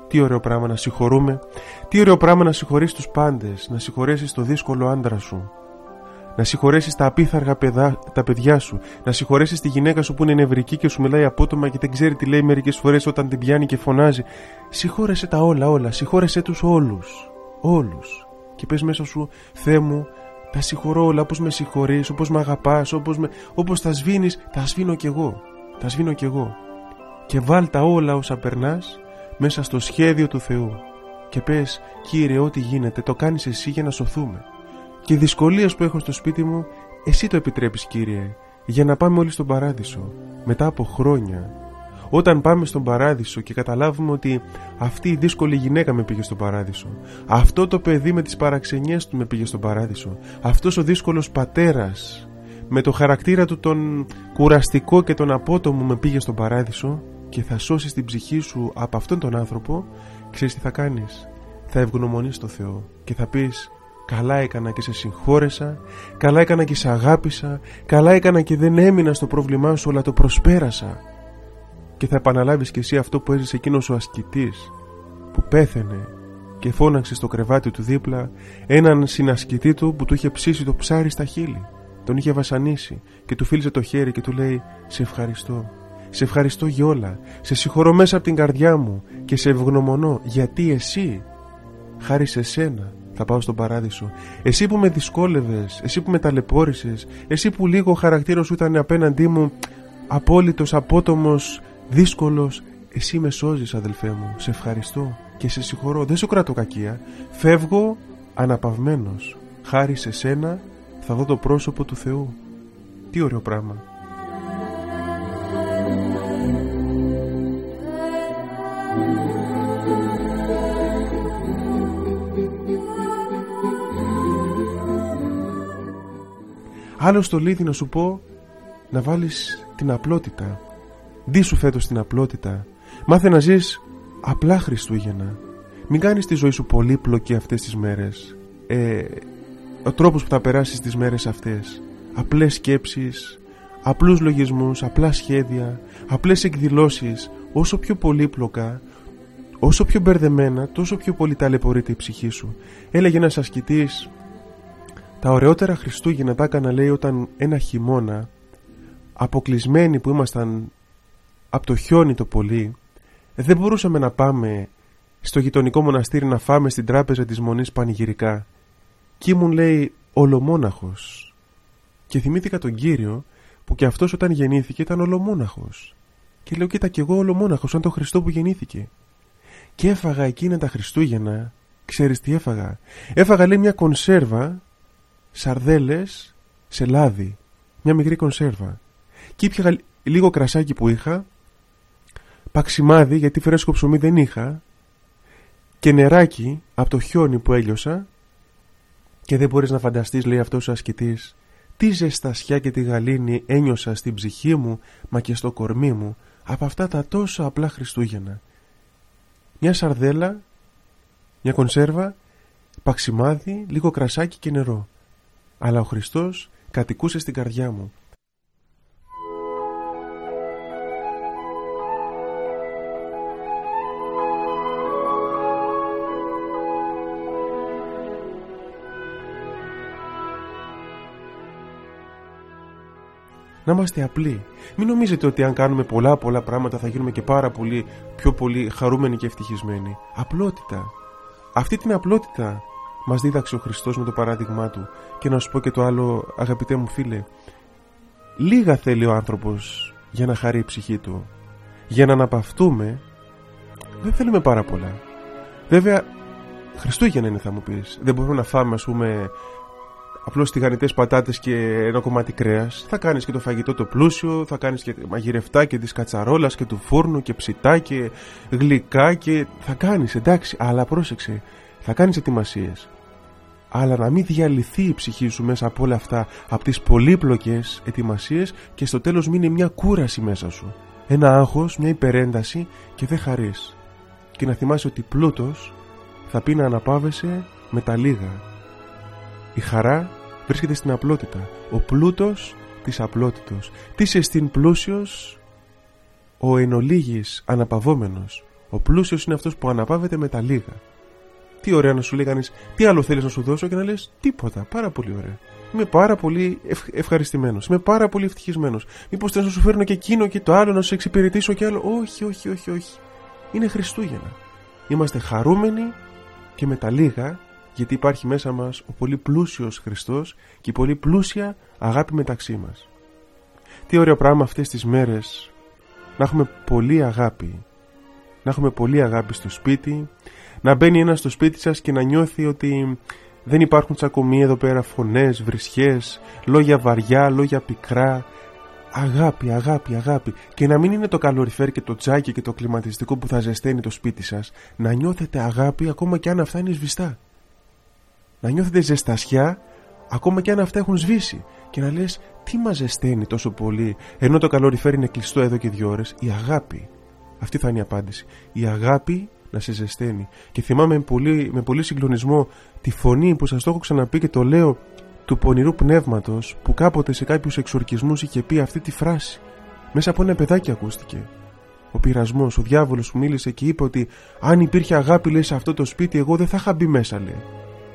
Τι ωραίο πράγμα να συγχωρούμε, τι ωραίο πράγμα να συγχωρείς τους πάντες, να συγχωρέσεις το δύσκολο άντρα σου, να συγχωρέσεις τα απίθαργα παιδά, τα παιδιά σου, να συγχωρέσεις τη γυναίκα σου που είναι νευρική και σου μιλάει απότομα και δεν ξέρει τι λέει μερικές φορές όταν την πιάνει και φωνάζει. Συγχώρεσε τα όλα, όλα, συγχώρεσέ τους όλους. Όλους. Και πες μέσα σου, Θεέ μου, τα συγχωρώ όλα, όπως με συγχωρείς, όπως με αγαπάς, όπως με... όπως τα σβήνεις, τα σβήνω κι εγώ. Τα σβήνω κι εγώ. Και βάλ τα όλα όσα περνάς μέσα στο σχέδιο του Θεού. Και πες, Κύριε, ό,τι γίνεται, το κάνεις εσύ για να σωθούμε. Και οι δυσκολίες που έχω στο σπίτι μου Εσύ το επιτρέπεις Κύριε Για να πάμε όλοι στον Παράδεισο Μετά από χρόνια όταν πάμε στον παράδεισο και καταλάβουμε ότι αυτή η δύσκολη γυναίκα με πήγε στον παράδεισο, αυτό το παιδί με τις παραξενιές του με πήγε στον παράδεισο, αυτός ο δύσκολος πατέρας με το χαρακτήρα του τον κουραστικό και τον απότομο με πήγε στον παράδεισο και θα σώσεις την ψυχή σου από αυτόν τον άνθρωπο, ξέρεις τι θα κάνεις; Θα ευγνωμονείς το Θεό και θα πεις Καλά έκανα και σε συγχώρεσα, καλά έκανα και σε αγάπησα, καλά έκανα και δεν έμεινα στο πρόβλημά σου αλλά το προσπέρασα. Και θα επαναλάβεις και εσύ αυτό που έζησε εκείνος ο ασκητής που πέθαινε και φώναξε στο κρεβάτι του δίπλα έναν συνασκητή του που του είχε ψήσει το ψάρι στα χείλη. Τον είχε βασανίσει και του φίλησε το χέρι και του λέει «Σε ευχαριστώ, σε ευχαριστώ για όλα, σε συγχωρώ μέσα από την καρδιά μου και σε ευγνωμονώ γιατί εσύ, χάρη σε σένα, θα πάω στον παράδεισο. Εσύ που με δυσκόλευες, εσύ που με ταλαιπώρησες, εσύ που λίγο ο χαρακτήρα σου ήταν απέναντί μου απόλυτος, απότομος, δύσκολος, εσύ με σώζεις, αδελφέ μου. Σε ευχαριστώ και σε συγχωρώ. Δεν σου κρατώ κακία. Φεύγω αναπαυμένος. Χάρη σε σένα θα δω το πρόσωπο του Θεού. Τι ωραίο πράγμα. Άλλο στο λίδι να σου πω να βάλεις την απλότητα. Δι σου φέτος την απλότητα. Μάθε να ζεις απλά Χριστούγεννα. Μην κάνεις τη ζωή σου πολύπλοκη αυτές τις μέρες. Ε, ο τρόπος που θα περάσεις τις μέρες αυτές. Απλές σκέψεις, απλούς λογισμούς, απλά σχέδια, απλές εκδηλώσεις. Όσο πιο πολύπλοκα, όσο πιο μπερδεμένα, τόσο πιο πολύ ταλαιπωρείται η ψυχή σου. Έλεγε ένας ασκητής τα ωραιότερα Χριστούγεννα τα έκανα λέει όταν ένα χειμώνα αποκλεισμένοι που ήμασταν από το χιόνι το πολύ δεν μπορούσαμε να πάμε στο γειτονικό μοναστήρι να φάμε στην τράπεζα της Μονής πανηγυρικά. Και ήμουν λέει ολομόναχος. Και θυμήθηκα τον Κύριο που και αυτός όταν γεννήθηκε ήταν ολομόναχος. Και λέω κοίτα κι εγώ ολομόναχος σαν τον Χριστό που γεννήθηκε και έφαγα εκείνα τα Χριστούγεννα ξέρεις τι έφαγα. Έφαγα λέει μια κονσέρβα σαρδέλες σε λάδι μια μικρή κονσέρβα και ήπια λίγο κρασάκι που είχα παξιμάδι γιατί φρέσκο ψωμί δεν είχα και νεράκι από το χιόνι που έλειωσα και δεν μπορείς να φανταστείς λέει αυτός ο ασκητής τι ζεστασιά και τη γαλήνη ένιωσα στην ψυχή μου μα και στο κορμί μου από αυτά τα τόσο απλά Χριστούγεννα. Μια σαρδέλα, μια κονσέρβα, παξιμάδι, λίγο κρασάκι και νερό. Αλλά ο Χριστός κατοικούσε στην καρδιά μου να είμαστε απλοί. Μην νομίζετε ότι αν κάνουμε πολλά πολλά πράγματα θα γίνουμε και πάρα πολύ πιο πολύ χαρούμενοι και ευτυχισμένοι. Απλότητα. Αυτή την απλότητα μας δίδαξε ο Χριστός με το παράδειγμά του. Και να σου πω και το άλλο αγαπητέ μου φίλε. Λίγα θέλει ο άνθρωπος για να χαρεί η ψυχή του. Για να αναπαυτούμε δεν θέλουμε πάρα πολλά. Βέβαια Χριστούγεννα είναι θα μου πεις. Δεν μπορούμε να φάμε ας πούμε απλώς τηγανιτές πατάτες και ένα κομμάτι κρέας. Θα κάνεις και το φαγητό το πλούσιο, θα κάνεις και μαγειρευτά και της κατσαρόλας και του φούρνου και ψητά και γλυκά και θα κάνεις εντάξει, αλλά πρόσεξε, θα κάνεις ετοιμασίες. Αλλά να μην διαλυθεί η ψυχή σου μέσα από όλα αυτά, από τις πολύπλοκες ετοιμασίες και στο τέλος μείνει μια κούραση μέσα σου. Ένα άγχος, μια υπερένταση και δεν χαρείς. Και να θυμάσαι ότι πλούτος θα πει να αναπάβεσαι με τα λίγα η χαρά βρίσκεται στην απλότητα. Ο πλούτος της απλότητος. Τι σε στην πλούσιος, ο εν ολίγης αναπαυόμενος. Ο πλούσιος είναι αυτός που αναπαύεται με τα λίγα. Τι ωραία να σου λέει κανείς, τι άλλο θέλεις να σου δώσω και να λες τίποτα, πάρα πολύ ωραία. Είμαι πάρα πολύ ευχ, ευχαριστημένος, είμαι πάρα πολύ ευτυχισμένος. Μήπως θες να σου φέρνω και εκείνο και το άλλο, να σου εξυπηρετήσω και άλλο. Όχι, όχι, όχι, όχι. Είναι Χριστούγεννα. Είμαστε χαρούμενοι και με τα λίγα γιατί υπάρχει μέσα μας ο πολύ πλούσιος Χριστός και η πολύ πλούσια αγάπη μεταξύ μας. Τι ωραίο πράγμα αυτές τις μέρες να έχουμε πολύ αγάπη, να έχουμε πολύ αγάπη στο σπίτι, να μπαίνει ένας στο σπίτι σας και να νιώθει ότι δεν υπάρχουν τσακωμοί εδώ πέρα φωνές, βρισχές, λόγια βαριά, λόγια πικρά, αγάπη, αγάπη, αγάπη. Και να μην είναι το καλοριφέρ και το τσάκι και το κλιματιστικό που θα ζεσταίνει το σπίτι σας, να νιώθετε αγάπη ακόμα και αν αυτά είναι σβηστά. Να νιώθετε ζεστασιά ακόμα και αν αυτά έχουν σβήσει. Και να λες τι μας ζεσταίνει τόσο πολύ ενώ το καλοριφέρ είναι κλειστό εδώ και δύο ώρες. Η αγάπη. Αυτή θα είναι η απάντηση. Η αγάπη να σε ζεσταίνει. Και θυμάμαι με πολύ, με πολύ συγκλονισμό τη φωνή που σας το έχω ξαναπεί και το λέω του πονηρού πνεύματος που κάποτε σε κάποιους εξορκισμούς είχε πει αυτή τη φράση. Μέσα από ένα παιδάκι ακούστηκε. Ο πειρασμός, ο διάβολος που μίλησε και είπε ότι αν υπήρχε αγάπη, λέει σε αυτό το σπίτι, εγώ δεν θα είχα μπει μέσα, λέει.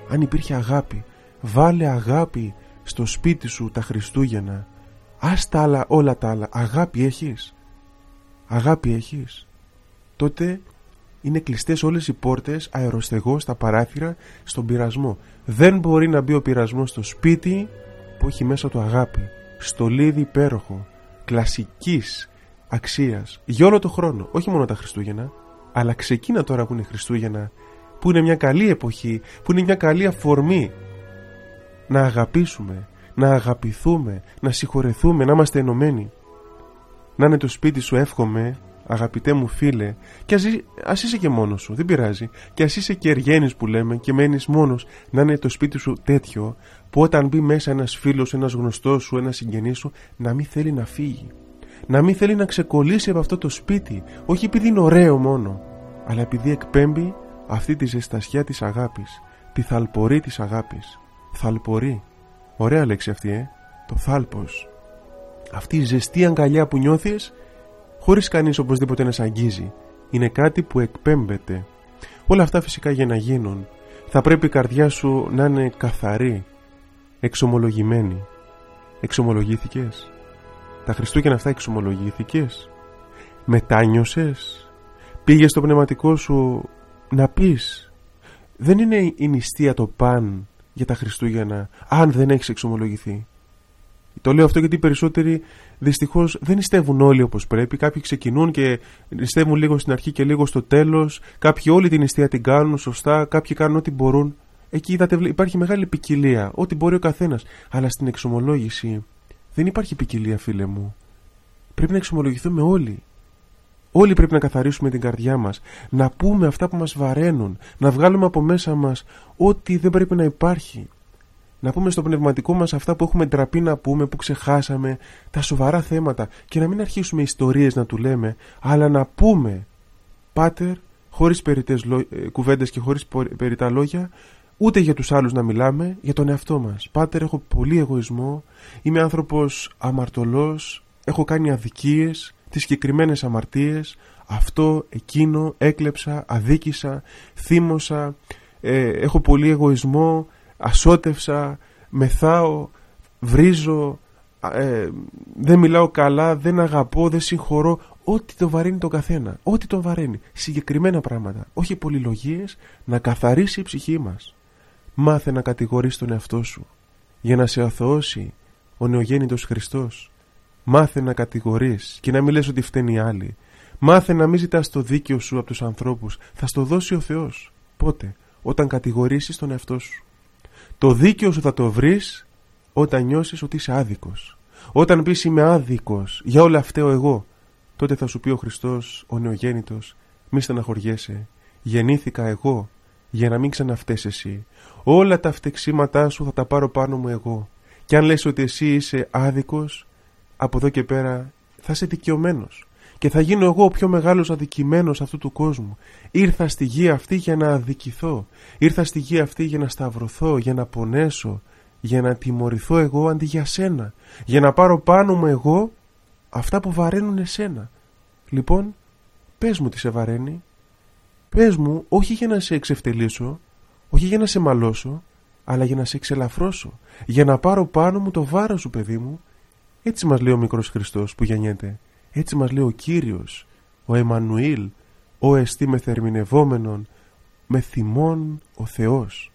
Αν υπήρχε αγάπη βάλε αγάπη στο σπίτι σου τα Χριστούγεννα. Ας τα άλλα όλα τα άλλα. Αγάπη έχεις; Αγάπη έχεις; Τότε είναι κλειστές όλες οι πόρτες αεροστεγός στα παράθυρα στον πειρασμό. Δεν μπορεί να μπει ο πειρασμός στο σπίτι που έχει μέσα του αγάπη. Στολίδι υπέροχο κλασικής αξίας για όλο το χρόνο. Όχι μόνο τα Χριστούγεννα αλλά ξεκίνα τώρα που είναι Χριστούγεννα που είναι μια καλή εποχή, που είναι μια καλή αφορμή. Να αγαπήσουμε, να αγαπηθούμε, να συγχωρεθούμε, να είμαστε ενωμένοι. Να είναι το σπίτι σου εύχομαι, αγαπητέ μου φίλε, και ας, ας είσαι και μόνος σου, δεν πειράζει, και ας είσαι και εργένης που λέμε και μένεις μόνος, να είναι το σπίτι σου τέτοιο, που όταν μπει μέσα ένας φίλος, ένας γνωστός σου, ένας συγγενής σου, να μην θέλει να φύγει. Να μην θέλει να ξεκολλήσει από αυτό το σπίτι, όχι επειδή είναι ωραίο μόνο, αλλά επειδή εκπέμπει αυτή τη ζεστασιά της αγάπης, τη θαλπορή της αγάπης. Θαλπορή. Ωραία λέξη αυτή, ε. Το θάλπος. Αυτή η ζεστή αγκαλιά που νιώθεις, χωρίς κανείς οπωσδήποτε να σε αγγίζει. Είναι κάτι που εκπέμπεται. Όλα αυτά φυσικά για να γίνουν. Θα πρέπει η καρδιά σου να είναι καθαρή, εξομολογημένη. Εξομολογήθηκες; Τα Χριστούγεννα αυτά εξομολογήθηκες; Μετάνιωσες. Πήγες στο πνευματικό σου να πεις; Δεν είναι η νηστεία το παν για τα Χριστούγεννα αν δεν έχεις εξομολογηθεί Το λέω αυτό γιατί οι περισσότεροι δυστυχώς δεν νηστεύουν όλοι όπως πρέπει. Κάποιοι ξεκινούν και νηστεύουν λίγο στην αρχή και λίγο στο τέλος. Κάποιοι όλη την νηστεία την κάνουν σωστά. Κάποιοι κάνουν ό,τι μπορούν. Εκεί είδατε, υπάρχει μεγάλη ποικιλία. Ό,τι μπορεί ο καθένας. Αλλά στην εξομολόγηση δεν υπάρχει ποικιλία, φίλε μου. Πρέπει να εξομολογηθούμε όλοι. Όλοι πρέπει να καθαρίσουμε την καρδιά μας, να πούμε αυτά που μας βαραίνουν, να βγάλουμε από μέσα μας ό,τι δεν πρέπει να υπάρχει. Να πούμε στο πνευματικό μας αυτά που έχουμε ντραπεί να πούμε, που ξεχάσαμε, τα σοβαρά θέματα και να μην αρχίσουμε ιστορίες να του λέμε, αλλά να πούμε, Πάτερ, χωρίς περιττές ε, κουβέντες και χωρίς περιττά λόγια, ούτε για τους άλλους να μιλάμε, για τον εαυτό μας. Πάτερ, έχω πολύ εγωισμό, είμαι άνθρωπος αμαρτωλός, έχω κάνει αδικίες, τις συγκεκριμένες αμαρτίες, αυτό, εκείνο, έκλεψα, αδίκησα, θύμωσα, ε, έχω πολύ εγωισμό, ασώτευσα, μεθάω, βρίζω, ε, δεν μιλάω καλά, δεν αγαπώ, δεν συγχωρώ, ό,τι το βαραίνει τον καθένα, ό,τι τον βαραίνει, συγκεκριμένα πράγματα, όχι πολυλογίες, να καθαρίσει η ψυχή μας. Μάθε να κατηγορείς τον εαυτό σου, για να σε αθωώσει ο νεογέννητος Χριστός. Μάθε να κατηγορείς και να μην λες ότι φταίνει οι άλλοι. Μάθε να μην ζητάς το δίκαιο σου από τους ανθρώπους. Θα στο δώσει ο Θεός. Πότε; Όταν κατηγορήσεις τον εαυτό σου. Το δίκαιο σου θα το βρεις όταν νιώσεις ότι είσαι άδικος. Όταν πεις είμαι άδικος, για όλα φταίω εγώ, τότε θα σου πει ο Χριστός, ο νεογέννητος, μη στεναχωριέσαι. Γεννήθηκα εγώ για να μην ξαναφτές εσύ. Όλα τα φτεξίματά σου θα τα πάρω πάνω μου εγώ. Και αν λες ότι εσύ είσαι άδικος, από εδώ και πέρα θα είσαι δικαιωμένος. Και θα γίνω εγώ ο πιο μεγάλος αδικημένος αυτού του κόσμου. Ήρθα στη γη αυτή για να αδικηθώ. Ήρθα στη γη αυτή για να σταυρωθώ, για να πονέσω, για να τιμωρηθώ εγώ αντί για σένα. Για να πάρω πάνω μου εγώ αυτά που βαραίνουν εσένα. Λοιπόν, πες μου τι σε βαραίνει. Πες μου όχι για να σε εξευτελίσω, όχι για να σε μαλώσω, αλλά για να σε εξελαφρώσω. Για να πάρω πάνω μου το βάρος σου παιδί μου έτσι μας λέει ο μικρός Χριστός που γεννιέται. Έτσι μας λέει ο Κύριος, ο Εμμανουήλ, ο εστί με θερμινευόμενον, με θυμών ο Θεός.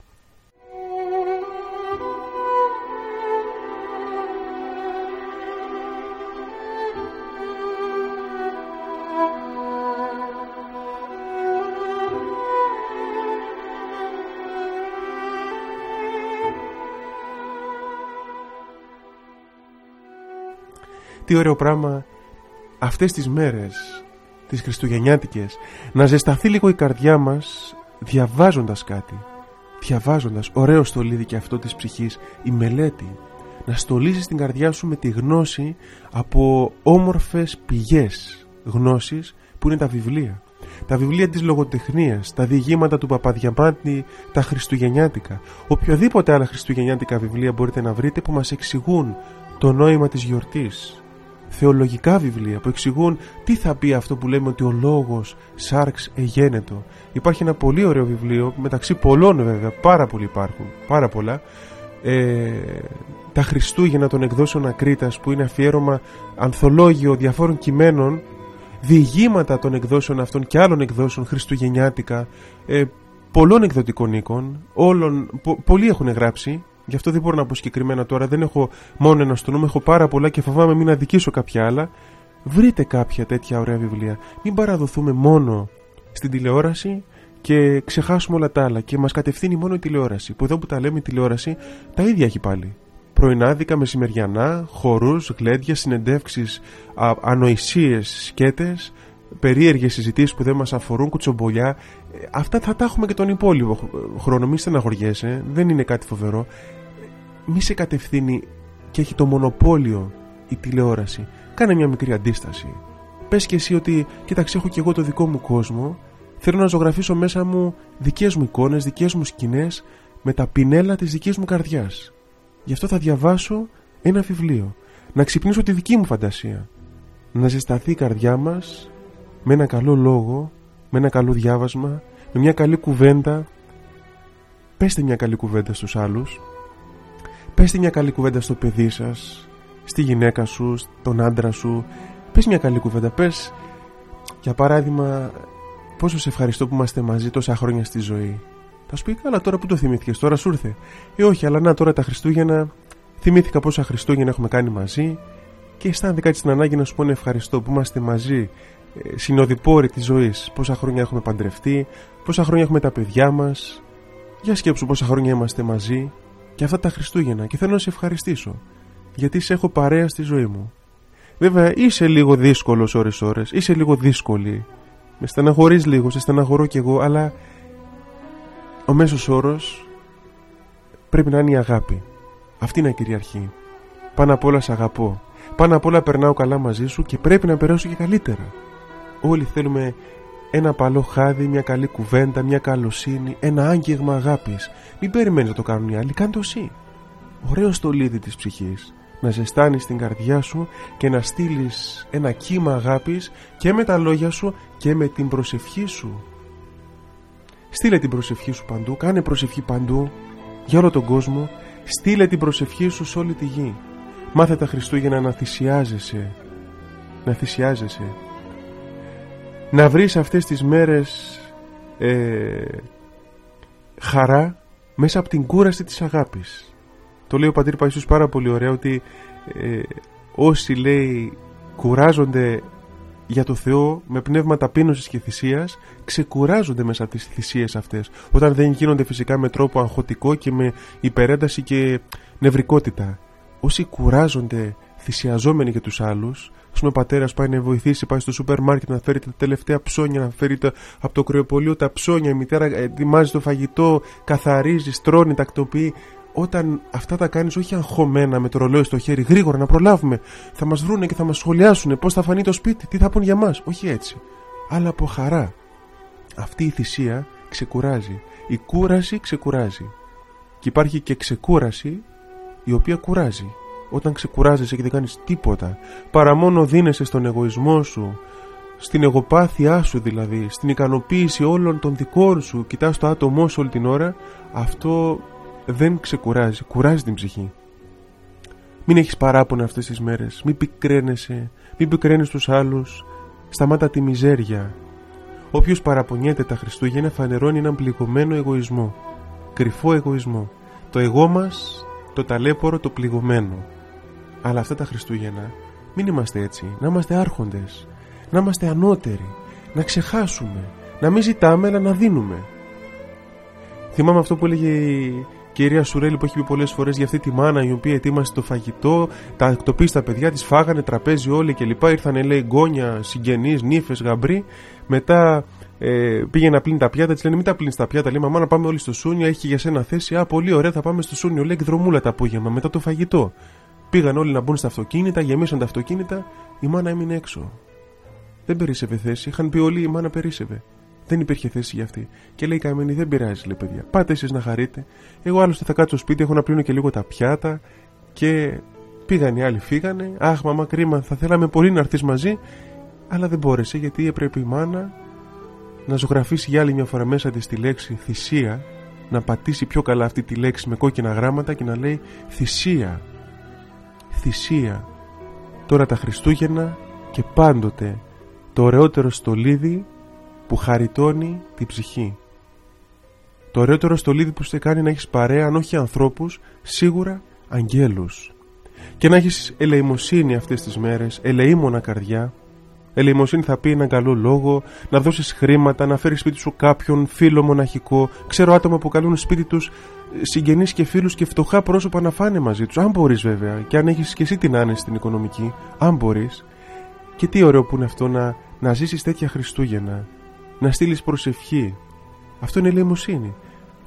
τι ωραίο πράγμα αυτές τις μέρες τις χριστουγεννιάτικες να ζεσταθεί λίγο η καρδιά μας διαβάζοντας κάτι διαβάζοντας ωραίο στολίδι και αυτό της ψυχής η μελέτη να στολίζεις την καρδιά σου με τη γνώση από όμορφες πηγές γνώσης που είναι τα βιβλία. Τα βιβλία της λογοτεχνίας, τα διηγήματα του Παπαδιαμάντη, τα χριστουγεννιάτικα. Οποιοδήποτε άλλα χριστουγεννιάτικα βιβλία μπορείτε να βρείτε που μας εξηγούν το νόημα της γιορτής θεολογικά βιβλία που εξηγούν τι θα πει αυτό που λέμε ότι ο λόγος σάρξ εγένετο. Υπάρχει ένα πολύ ωραίο βιβλίο, μεταξύ πολλών βέβαια, πάρα πολλοί υπάρχουν, πάρα πολλά, ε, τα Χριστούγεννα των εκδόσεων Ακρίτας που είναι αφιέρωμα ανθολόγιο διαφόρων κειμένων διηγήματα των εκδόσεων αυτών και άλλων εκδόσεων χριστουγεννιάτικα ε, πολλών εκδοτικών οίκων όλων, πολλοί έχουν γράψει Γι' αυτό δεν μπορώ να πω συγκεκριμένα τώρα. Δεν έχω μόνο ένα στο νου, έχω πάρα πολλά και φοβάμαι μην αδικήσω κάποια άλλα. Βρείτε κάποια τέτοια ωραία βιβλία. Μην παραδοθούμε μόνο στην τηλεόραση και ξεχάσουμε όλα τα άλλα και μας κατευθύνει μόνο η τηλεόραση. Που εδώ που τα λέμε η τηλεόραση, τα ίδια έχει πάλι. Πρωινάδικα, μεσημεριανά, χορούς, γλέντια, συνεντεύξεις, ανοησίες, σκέτες, περίεργες συζητήσεις που δεν μας αφορούν, κουτσομπολιά. Ε, αυτά θα τα έχουμε και τον υπόλοιπο χρόνο. Μη στεναχωριέσαι, δεν είναι κάτι φοβερό μη σε κατευθύνει και έχει το μονοπόλιο η τηλεόραση. Κάνε μια μικρή αντίσταση. Πες και εσύ ότι, κοίταξε, έχω και εγώ το δικό μου κόσμο. Θέλω να ζωγραφίσω μέσα μου δικές μου εικόνες, δικές μου σκηνές με τα πινέλα της δικής μου καρδιάς. Γι' αυτό θα διαβάσω ένα βιβλίο. Να ξυπνήσω τη δική μου φαντασία. Να ζεσταθεί η καρδιά μας με ένα καλό λόγο, με ένα καλό διάβασμα, με μια καλή κουβέντα. Πέστε μια καλή κουβέντα στους άλλους Πες μια καλή κουβέντα στο παιδί σας Στη γυναίκα σου, στον άντρα σου. Πες μια καλή κουβέντα. Πες για παράδειγμα Πόσο σε ευχαριστώ που είμαστε μαζί τόσα χρόνια στη ζωή. Θα σου πει καλά τώρα που το θυμήθηκες Τώρα σου ήρθε Ε όχι αλλά να τώρα τα Χριστούγεννα Θυμήθηκα πόσα Χριστούγεννα έχουμε κάνει μαζί. Και αισθάνθηκα έτσι την ανάγκη να σου πω ευχαριστώ που είμαστε μαζί ε, συνοδοιπόροι της ζωής. Πόσα χρόνια έχουμε παντρευτεί πόσα χρόνια έχουμε τα παιδιά μας. Για σκέψου πόσα χρόνια είμαστε μαζί και αυτά τα Χριστούγεννα και θέλω να σε ευχαριστήσω γιατί σε έχω παρέα στη ζωή μου. Βέβαια είσαι λίγο δύσκολος ώρες ώρες είσαι λίγο δύσκολη. Με στεναχωρείς λίγο, σε στεναχωρώ κι εγώ αλλά ο μέσος όρος πρέπει να είναι η αγάπη. Αυτή είναι η κυριαρχή πάνω απ' όλα σε αγαπώ. Πάνω απ' όλα περνάω καλά μαζί σου και πρέπει να περάσω και καλύτερα. Όλοι θέλουμε ένα απαλό χάδι, μια καλή κουβέντα, μια καλοσύνη, ένα άγγιγμα αγάπης. Μην περιμένεις να το κάνουν οι άλλοι, κάνε το εσύ. Ωραίο στολίδι της ψυχής. Να ζεστάνεις την καρδιά σου και να στείλεις ένα κύμα αγάπης και με τα λόγια σου και με την προσευχή σου. Στείλε την προσευχή σου παντού, κάνε προσευχή παντού, για όλο τον κόσμο. Στείλε την προσευχή σου σε όλη τη γη. Μάθε τα Χριστούγεννα να θυσιάζεσαι. Να θυσιάζεσαι να βρεις αυτές τις μέρες ε, χαρά μέσα από την κούραση της αγάπης. Το λέει ο Πατήρ Παϊσούς πάρα πολύ ωραία ότι ε, όσοι λέει κουράζονται για το Θεό με πνεύμα ταπείνωσης και θυσίας ξεκουράζονται μέσα από τις θυσίες αυτές όταν δεν γίνονται φυσικά με τρόπο αγχωτικό και με υπερένταση και νευρικότητα όσοι κουράζονται θυσιαζόμενοι για τους άλλους Α πούμε, ο πατέρας πάει να βοηθήσει, πάει στο σούπερ μάρκετ να φέρει τα τελευταία ψώνια, να φέρει τα, από το κρεοπολείο τα ψώνια. Η μητέρα ετοιμάζει το φαγητό, καθαρίζει, στρώνει, τακτοποιεί. Όταν αυτά τα κάνεις, όχι αγχωμένα με το ρολόι στο χέρι, γρήγορα να προλάβουμε. Θα μας βρούνε και θα μας σχολιάσουν πώς θα φανεί το σπίτι, τι θα πούν για μας. Όχι έτσι. Αλλά από χαρά. Αυτή η θυσία ξεκουράζει. Η κούραση ξεκουράζει. Και υπάρχει και ξεκούραση η οποία κουράζει όταν ξεκουράζεσαι και δεν κάνεις τίποτα παρά μόνο δίνεσαι στον εγωισμό σου στην εγωπάθειά σου δηλαδή στην ικανοποίηση όλων των δικών σου κοιτάς το άτομό σου όλη την ώρα αυτό δεν ξεκουράζει κουράζει την ψυχή. Μην έχεις παράπονα αυτές τις μέρες μην πικραίνεσαι μην πικραίνεις τους άλλους σταμάτα τη μιζέρια. Όποιος παραπονιέται τα Χριστούγεννα φανερώνει έναν πληγωμένο εγωισμό κρυφό εγωισμό. Το εγώ μας το ταλέπορο το πληγωμένο αλλά αυτά τα Χριστούγεννα μην είμαστε έτσι, να είμαστε άρχοντες, να είμαστε ανώτεροι, να ξεχάσουμε, να μην ζητάμε αλλά να δίνουμε. Θυμάμαι αυτό που έλεγε η κυρία Σουρέλη που έχει πει πολλές φορές για αυτή τη μάνα η οποία ετοίμασε το φαγητό, τα εκτοπίσει τα παιδιά της, φάγανε τραπέζι όλοι κλπ. Ήρθαν λέει γκόνια, συγγενείς, νύφες, γαμπροί. Μετά ε, πήγε να πλύνει τα πιάτα, της λένε μην τα πλύνεις τα πιάτα. Λέει μαμά να πάμε όλοι στο Σούνιο, έχει για σένα θέση. Α, πολύ ωραία, θα πάμε στο Σούνιο. Λέει δρομούλα τα απόγευμα μετά το φαγητό. Πήγαν όλοι να μπουν στα αυτοκίνητα, γεμίσαν τα αυτοκίνητα, η μάνα έμεινε έξω. Δεν περίσευε θέση, είχαν πει όλοι η μάνα περίσευε. Δεν υπήρχε θέση για αυτή. Και λέει καμένη, δεν πειράζει, λέει παιδιά. Πάτε εσείς να χαρείτε. Εγώ άλλωστε θα κάτσω σπίτι, έχω να πλύνω και λίγο τα πιάτα. Και πήγαν οι άλλοι, φύγανε. Αχ, μαμά, κρίμα, θα θέλαμε πολύ να έρθεις μαζί. Αλλά δεν μπόρεσε γιατί έπρεπε η μάνα να ζωγραφίσει για άλλη μια φορά μέσα της τη λέξη θυσία. Να πατήσει πιο καλά αυτή τη λέξη με κόκκινα γράμματα και να λέει θυσία θυσία τώρα τα Χριστούγεννα και πάντοτε το ωραιότερο στολίδι που χαριτώνει την ψυχή. Το ωραιότερο στολίδι που σε κάνει να έχεις παρέα αν όχι ανθρώπους σίγουρα αγγέλους και να έχεις ελεημοσύνη αυτές τις μέρες, ελεήμονα καρδιά Ελεημοσύνη θα πει έναν καλό λόγο, να δώσεις χρήματα, να φέρεις σπίτι σου κάποιον φίλο μοναχικό. Ξέρω άτομα που καλούν σπίτι τους συγγενείς και φίλους και φτωχά πρόσωπα να φάνε μαζί τους. Αν μπορείς βέβαια, και αν έχεις και εσύ την άνεση στην οικονομική, αν μπορείς. Και τι ωραίο που είναι αυτό να, να ζήσεις τέτοια Χριστούγεννα, να στείλεις προσευχή. Αυτό είναι ελεημοσύνη.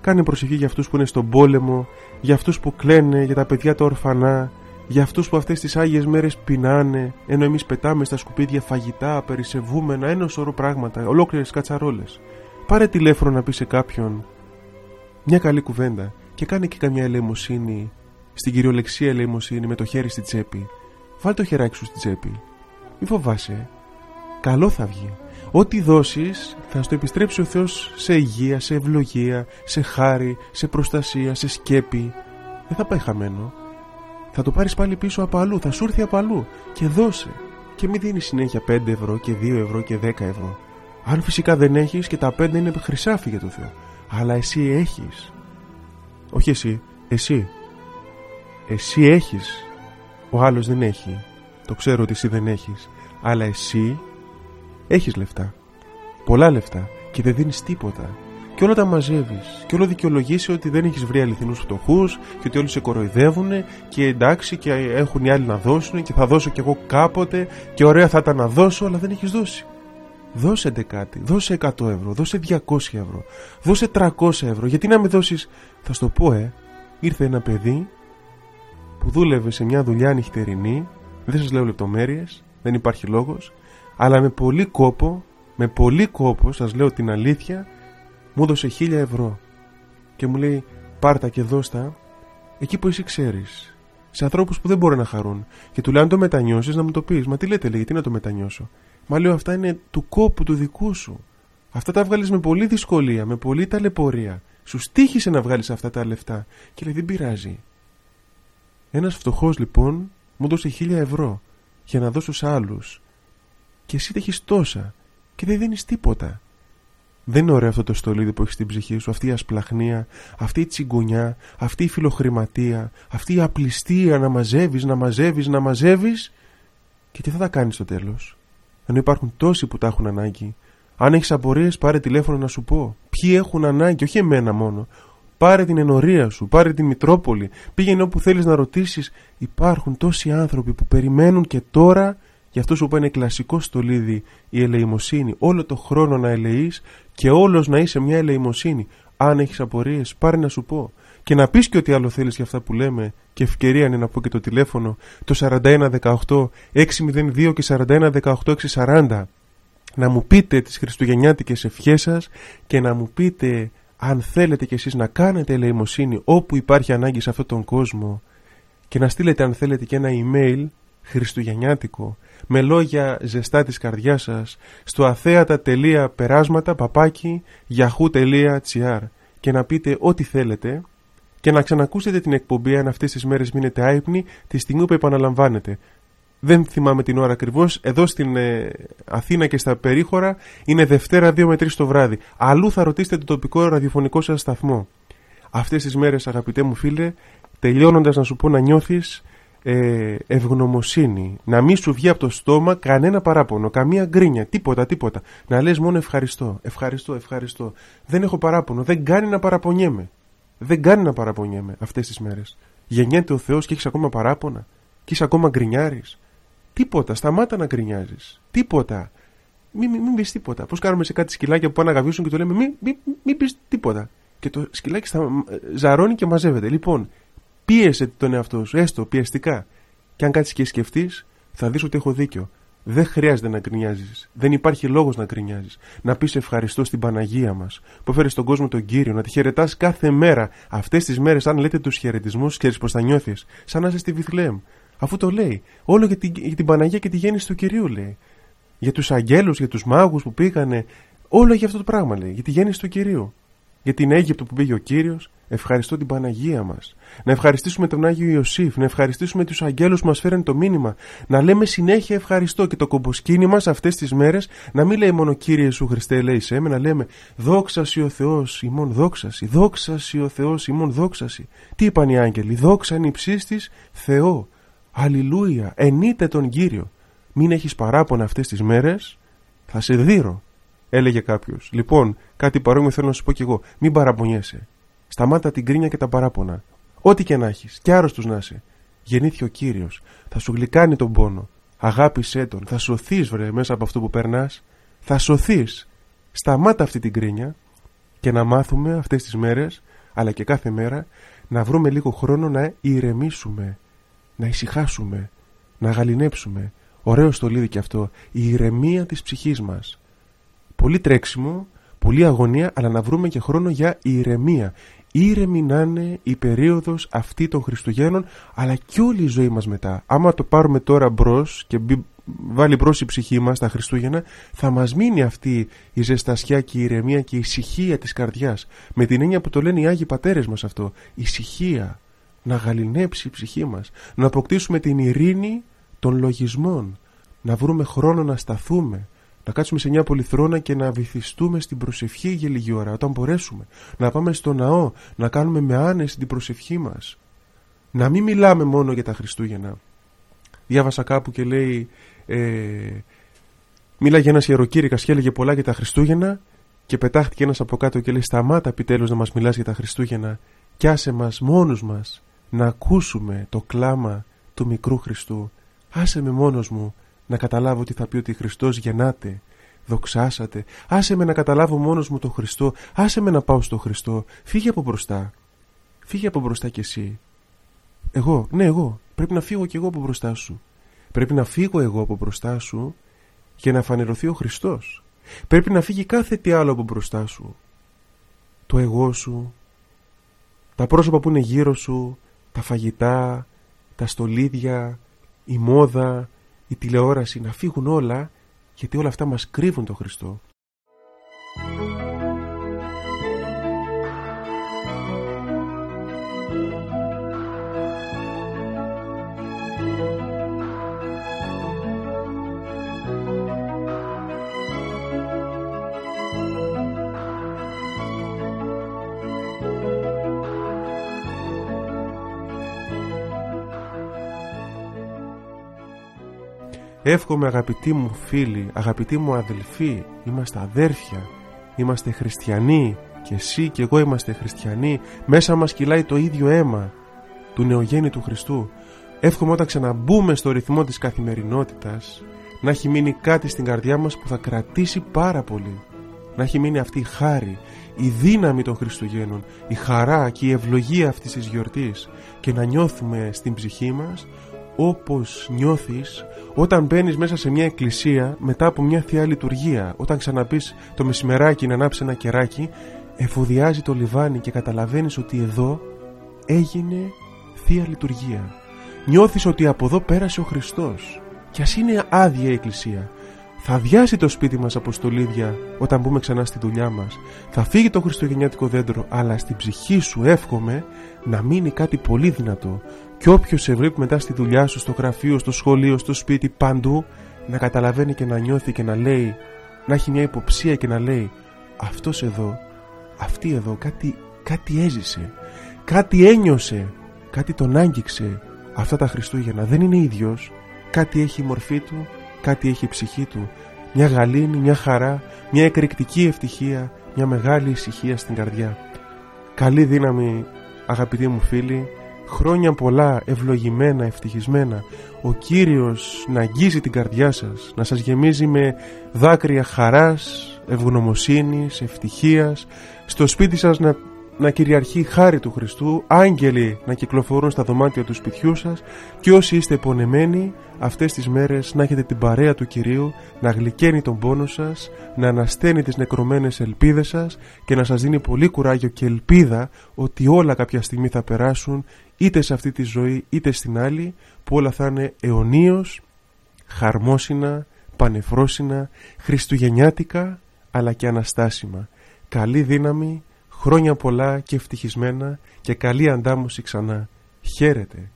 Κάνε προσευχή για αυτούς που είναι στον πόλεμο, για αυτούς που κλαίνε, για τα παιδιά τα ορφανά, για αυτούς που αυτές τις Άγιες μέρες πεινάνε ενώ εμείς πετάμε στα σκουπίδια φαγητά, περισεβούμενα, ένα σωρό πράγματα, ολόκληρες κατσαρόλες. Πάρε τηλέφωνο να πεις σε κάποιον μια καλή κουβέντα και κάνε και καμιά ελεημοσύνη, στην κυριολεξία ελεημοσύνη με το χέρι στη τσέπη. Βάλ το χεράκι σου στη τσέπη. Μη φοβάσαι. Καλό θα βγει. Ό,τι δώσεις θα στο επιστρέψει ο Θεός σε υγεία, σε ευλογία, σε χάρη, σε προστασία, σε σκέπη. Δεν θα πάει χαμένο θα το πάρεις πάλι πίσω από αλλού, θα σου έρθει από αλλού και δώσε. Και μην δίνεις συνέχεια 5 ευρώ και 2 ευρώ και 10 ευρώ. Αν φυσικά δεν έχεις και τα 5 είναι χρυσάφι για το Θεό. Αλλά εσύ έχεις. Όχι εσύ, εσύ. εσύ έχεις ο άλλος δεν έχει το ξέρω ότι εσύ δεν έχεις αλλά εσύ έχεις λεφτά πολλά λεφτά και δεν δίνεις τίποτα και όλα τα μαζεύεις. Και όλο δικαιολογήσει ότι δεν έχεις βρει αληθινούς φτωχούς και ότι όλοι σε κοροϊδεύουν και εντάξει και έχουν οι άλλοι να δώσουν και θα δώσω κι εγώ κάποτε και ωραία θα ήταν να δώσω, αλλά δεν έχεις δώσει. Δώσε κάτι, δώσε 100 ευρώ, δώσε 200 ευρώ, δώσε 300 ευρώ. Γιατί να μην δώσεις, θα σου το πω, ε, ήρθε ένα παιδί που δούλευε σε μια δουλειά νυχτερινή, δεν σας λέω λεπτομέρειες, δεν υπάρχει λόγος, αλλά με πολύ κόπο, με πολύ κόπο, σας λέω την αλήθεια, μου έδωσε χίλια ευρώ και μου λέει πάρτα και δώστα εκεί που εσύ ξέρεις. Σε ανθρώπους που δεν μπορούν να χαρούν. Και του λέει: Αν το μετανιώσεις, να μου το πεις. Μα τι λέτε, λέει, γιατί να το μετανιώσω; Μα λέω: Αυτά είναι του κόπου του δικού σου. Αυτά τα βγάλεις με πολύ δυσκολία, με πολύ ταλαιπωρία. Σου στήχησε να βγάλεις αυτά τα λεφτά. Και λέει: Δεν πειράζει. Ένας φτωχός λοιπόν μου έδωσε χίλια ευρώ για να δώσω σε άλλους. Και εσύ έχεις τόσα και δεν δίνεις τίποτα. Δεν είναι ωραίο αυτό το στολίδι που έχεις στην ψυχή σου, αυτή η ασπλαχνία, αυτή η τσιγκουνιά, αυτή η φιλοχρηματία, αυτή η απληστία να μαζεύεις, να μαζεύεις, να μαζεύεις. Και τι θα τα κάνεις στο τέλος; Ενώ υπάρχουν τόσοι που τα έχουν ανάγκη. Αν έχεις απορίες, πάρε τηλέφωνο να σου πω. Ποιοι έχουν ανάγκη, όχι εμένα μόνο. Πάρε την ενορία σου, πάρε την Μητρόπολη. Πήγαινε όπου θέλεις να ρωτήσεις. Υπάρχουν τόσοι άνθρωποι που περιμένουν και τώρα για αυτό σου είναι κλασικό στολίδι η ελεημοσύνη. Όλο το χρόνο να ελεείς και όλος να είσαι μια ελεημοσύνη. Αν έχεις απορίες πάρε να σου πω. Και να πεις και ό,τι άλλο θέλεις για αυτά που λέμε και ευκαιρία είναι να πω και το τηλέφωνο το 4118 602 και 4118 640 να μου πείτε τις χριστουγεννιάτικες ευχές σας και να μου πείτε αν θέλετε κι εσείς να κάνετε ελεημοσύνη όπου υπάρχει ανάγκη σε αυτόν τον κόσμο και να στείλετε αν θέλετε και ένα email χριστουγεννιάτικο με λόγια ζεστά της καρδιάς σας στο αθέατα.περάσματα παπάκι yahoo.gr και να πείτε ό,τι θέλετε και να ξανακούσετε την εκπομπή αν αυτές τις μέρες μείνετε άϊπνοι τη στιγμή που επαναλαμβάνετε. Δεν θυμάμαι την ώρα ακριβώς. Εδώ στην ε, Αθήνα και στα περίχωρα είναι Δευτέρα 2 με 3 το βράδυ. Αλλού θα ρωτήσετε το τοπικό ραδιοφωνικό σας σταθμό. Αυτές τις μέρες, αγαπητέ μου φίλε, τελειώνοντας να σου πω να νιώθεις ε, ευγνωμοσύνη. Να μην σου βγει από το στόμα κανένα παράπονο, καμία γκρίνια, τίποτα, τίποτα. Να λες μόνο ευχαριστώ, ευχαριστώ, ευχαριστώ. Δεν έχω παράπονο, δεν κάνει να παραπονιέμαι. Δεν κάνει να παραπονιέμαι αυτές τις μέρες. Γεννιέται ο Θεός και έχεις ακόμα παράπονα. Και είσαι ακόμα γκρινιάρης. Τίποτα, σταμάτα να γκρινιάζεις. Τίποτα. Μην μη, μη πεις τίποτα. Πώς κάνουμε σε κάτι σκυλάκια που πάνε να γαβίσουν και το λέμε μην μη, μη πεις τίποτα. Και το σκυλάκι στα, ε, ζαρώνει και μαζεύεται. Λοιπόν, Πίεσε τον εαυτό σου, έστω πιεστικά. Και αν κάτσει και σκεφτείς, θα δεις ότι έχω δίκιο. Δεν χρειάζεται να γκρινιάζεις. Δεν υπάρχει λόγος να γκρινιάζεις. Να πεις ευχαριστώ στην Παναγία μας που έφερε στον κόσμο τον κύριο, να τη χαιρετάς κάθε μέρα. Αυτές τις μέρες, αν λέτε τους χαιρετισμούς, ξέρεις πώ θα νιώθεις. Σαν να είσαι στη Βιθλέμ. Αφού το λέει. Όλο για την, για την Παναγία και τη γέννηση του κυρίου λέει. Για τους αγγέλους, για τους μάγους που πήγανε. Όλο για αυτό το πράγμα λέει. Για τη γέννηση του κυρίου. Για την Αίγυπτο που πήγε ο κύριος, Ευχαριστώ την Παναγία μας. Να ευχαριστήσουμε τον Άγιο Ιωσήφ, να ευχαριστήσουμε τους αγγέλους που μας φέραν το μήνυμα. Να λέμε συνέχεια ευχαριστώ και το κομποσκίνη μας αυτές τις μέρες να μην λέει μόνο κύριε σου Χριστέ, λέει σε να λέμε δόξαση ο Θεός, ημών δόξαση, δόξαση ο Θεός, ημών δόξαση. Τι είπαν οι άγγελοι, δόξαν υψή τη Θεό. Αλληλούια, ενείτε τον κύριο. Μην έχεις παράπονα αυτές τις μέρες, θα σε δείρω. Έλεγε κάποιος. Λοιπόν, κάτι παρόμοιο θέλω να σου πω κι εγώ. Μην παραπονιέσαι. Σταμάτα την κρίνια και τα παράπονα. Ό,τι και να έχεις, και άρρωστος να είσαι. Γεννήθηκε ο κύριος. Θα σου γλυκάνει τον πόνο. Αγάπησέ τον. Θα σωθείς, βρε, μέσα από αυτό που περνάς. Θα σωθείς. Σταμάτα αυτή την κρίνια και να μάθουμε αυτές τις μέρες, αλλά και κάθε μέρα, να βρούμε λίγο χρόνο να ηρεμήσουμε. Να ησυχάσουμε. Να γαλινέψουμε. Ωραίο στολίδι και αυτό. Η ηρεμία της ψυχής μας. Πολύ τρέξιμο, πολύ αγωνία, αλλά να βρούμε και χρόνο για ηρεμία ήρεμη να είναι η περίοδος αυτή των Χριστουγέννων αλλά και όλη η ζωή μας μετά. Άμα το πάρουμε τώρα μπρος και βάλει μπρος η ψυχή μας τα Χριστούγεννα θα μας μείνει αυτή η ζεστασιά και η ηρεμία και η ησυχία της καρδιάς. Με την έννοια που το λένε οι Άγιοι Πατέρες μας αυτό. Ησυχία. Να γαλινέψει η ψυχή μας. Να αποκτήσουμε την ειρήνη των λογισμών. Να βρούμε χρόνο να σταθούμε να κάτσουμε σε μια πολυθρόνα και να βυθιστούμε στην προσευχή για λίγη ώρα όταν μπορέσουμε. Να πάμε στο ναό, να κάνουμε με άνεση την προσευχή μας. να μην μιλάμε μόνο για τα Χριστούγεννα. Διάβασα κάπου και λέει ε, Μίλαγε ένας ιεροκήρυκας και έλεγε πολλά για τα Χριστούγεννα και πετάχτηκε ένας από κάτω και λέει: Σταμάτα επιτέλους να μας μιλάς για τα Χριστούγεννα. Κι άσε μας μόνους μας να ακούσουμε το κλάμα του μικρού Χριστού. Άσε με μόνος μου να καταλάβω τι θα πει ότι Χριστός γεννάται. Δοξάσατε. Άσε με να καταλάβω μόνος μου το Χριστό. Άσε με να πάω στο Χριστό. Φύγε από μπροστά. Φύγε από μπροστά κι εσύ. Εγώ, ναι, εγώ. Πρέπει να φύγω κι εγώ από μπροστά σου. Πρέπει να φύγω εγώ από μπροστά σου για να φανερωθεί ο Χριστός. Πρέπει να φύγει κάθε τι άλλο από μπροστά σου. Το εγώ σου, τα πρόσωπα που είναι γύρω σου, τα φαγητά, τα στολίδια, η μόδα, η τηλεόραση, να φύγουν όλα γιατί όλα αυτά μας κρύβουν τον Χριστό. Εύχομαι αγαπητοί μου φίλοι, αγαπητοί μου αδελφοί, είμαστε αδέρφια, είμαστε χριστιανοί και εσύ και εγώ είμαστε χριστιανοί, μέσα μας κυλάει το ίδιο αίμα του νεογέννητου Χριστού. Εύχομαι όταν ξαναμπούμε στο ρυθμό της καθημερινότητας να έχει μείνει κάτι στην καρδιά μας που θα κρατήσει πάρα πολύ. Να έχει μείνει αυτή η χάρη, η δύναμη των Χριστουγέννων, η χαρά και η ευλογία αυτής της γιορτής και να νιώθουμε στην ψυχή μας όπως νιώθεις όταν μπαίνεις μέσα σε μια εκκλησία μετά από μια θεία λειτουργία, όταν ξαναπείς το μεσημεράκι να ανάψεις ένα κεράκι, εφοδιάζει το λιβάνι και καταλαβαίνεις ότι εδώ έγινε θεία λειτουργία. Νιώθεις ότι από εδώ πέρασε ο Χριστός. Και ας είναι άδεια η εκκλησία. Θα αδειάσει το σπίτι μας από στολίδια όταν μπούμε ξανά στη δουλειά μας. Θα φύγει το χριστουγεννιάτικο δέντρο, αλλά στην ψυχή σου εύχομαι να μείνει κάτι πολύ δυνατό. Και όποιος σε βρει μετά στη δουλειά σου, στο γραφείο, στο σχολείο, στο σπίτι, παντού, να καταλαβαίνει και να νιώθει και να λέει, να έχει μια υποψία και να λέει αυτός εδώ, αυτή εδώ κάτι, κάτι έζησε, κάτι ένιωσε, κάτι τον άγγιξε αυτά τα Χριστούγεννα. Δεν είναι ίδιος, κάτι έχει η μορφή του, κάτι έχει η ψυχή του. Μια γαλήνη, μια χαρά, μια εκρηκτική ευτυχία, μια μεγάλη ησυχία στην καρδιά. Καλή δύναμη αγαπητοί μου φίλοι, χρόνια πολλά ευλογημένα, ευτυχισμένα, ο Κύριος να αγγίζει την καρδιά σας, να σας γεμίζει με δάκρυα χαράς, ευγνωμοσύνης, ευτυχίας, στο σπίτι σας να να κυριαρχεί η χάρη του Χριστού, άγγελοι να κυκλοφορούν στα δωμάτια του σπιτιού σας και όσοι είστε πονεμένοι αυτές τις μέρες να έχετε την παρέα του Κυρίου, να γλυκαίνει τον πόνο σας, να ανασταίνει τις νεκρωμένες ελπίδες σας και να σας δίνει πολύ κουράγιο και ελπίδα ότι όλα κάποια στιγμή θα περάσουν είτε σε αυτή τη ζωή είτε στην άλλη που όλα θα είναι αιωνίως, χαρμόσυνα, πανεφρόσινα, χριστουγεννιάτικα αλλά και αναστάσιμα. Καλή δύναμη Χρόνια πολλά και ευτυχισμένα και καλή αντάμωση ξανά. Χαίρετε.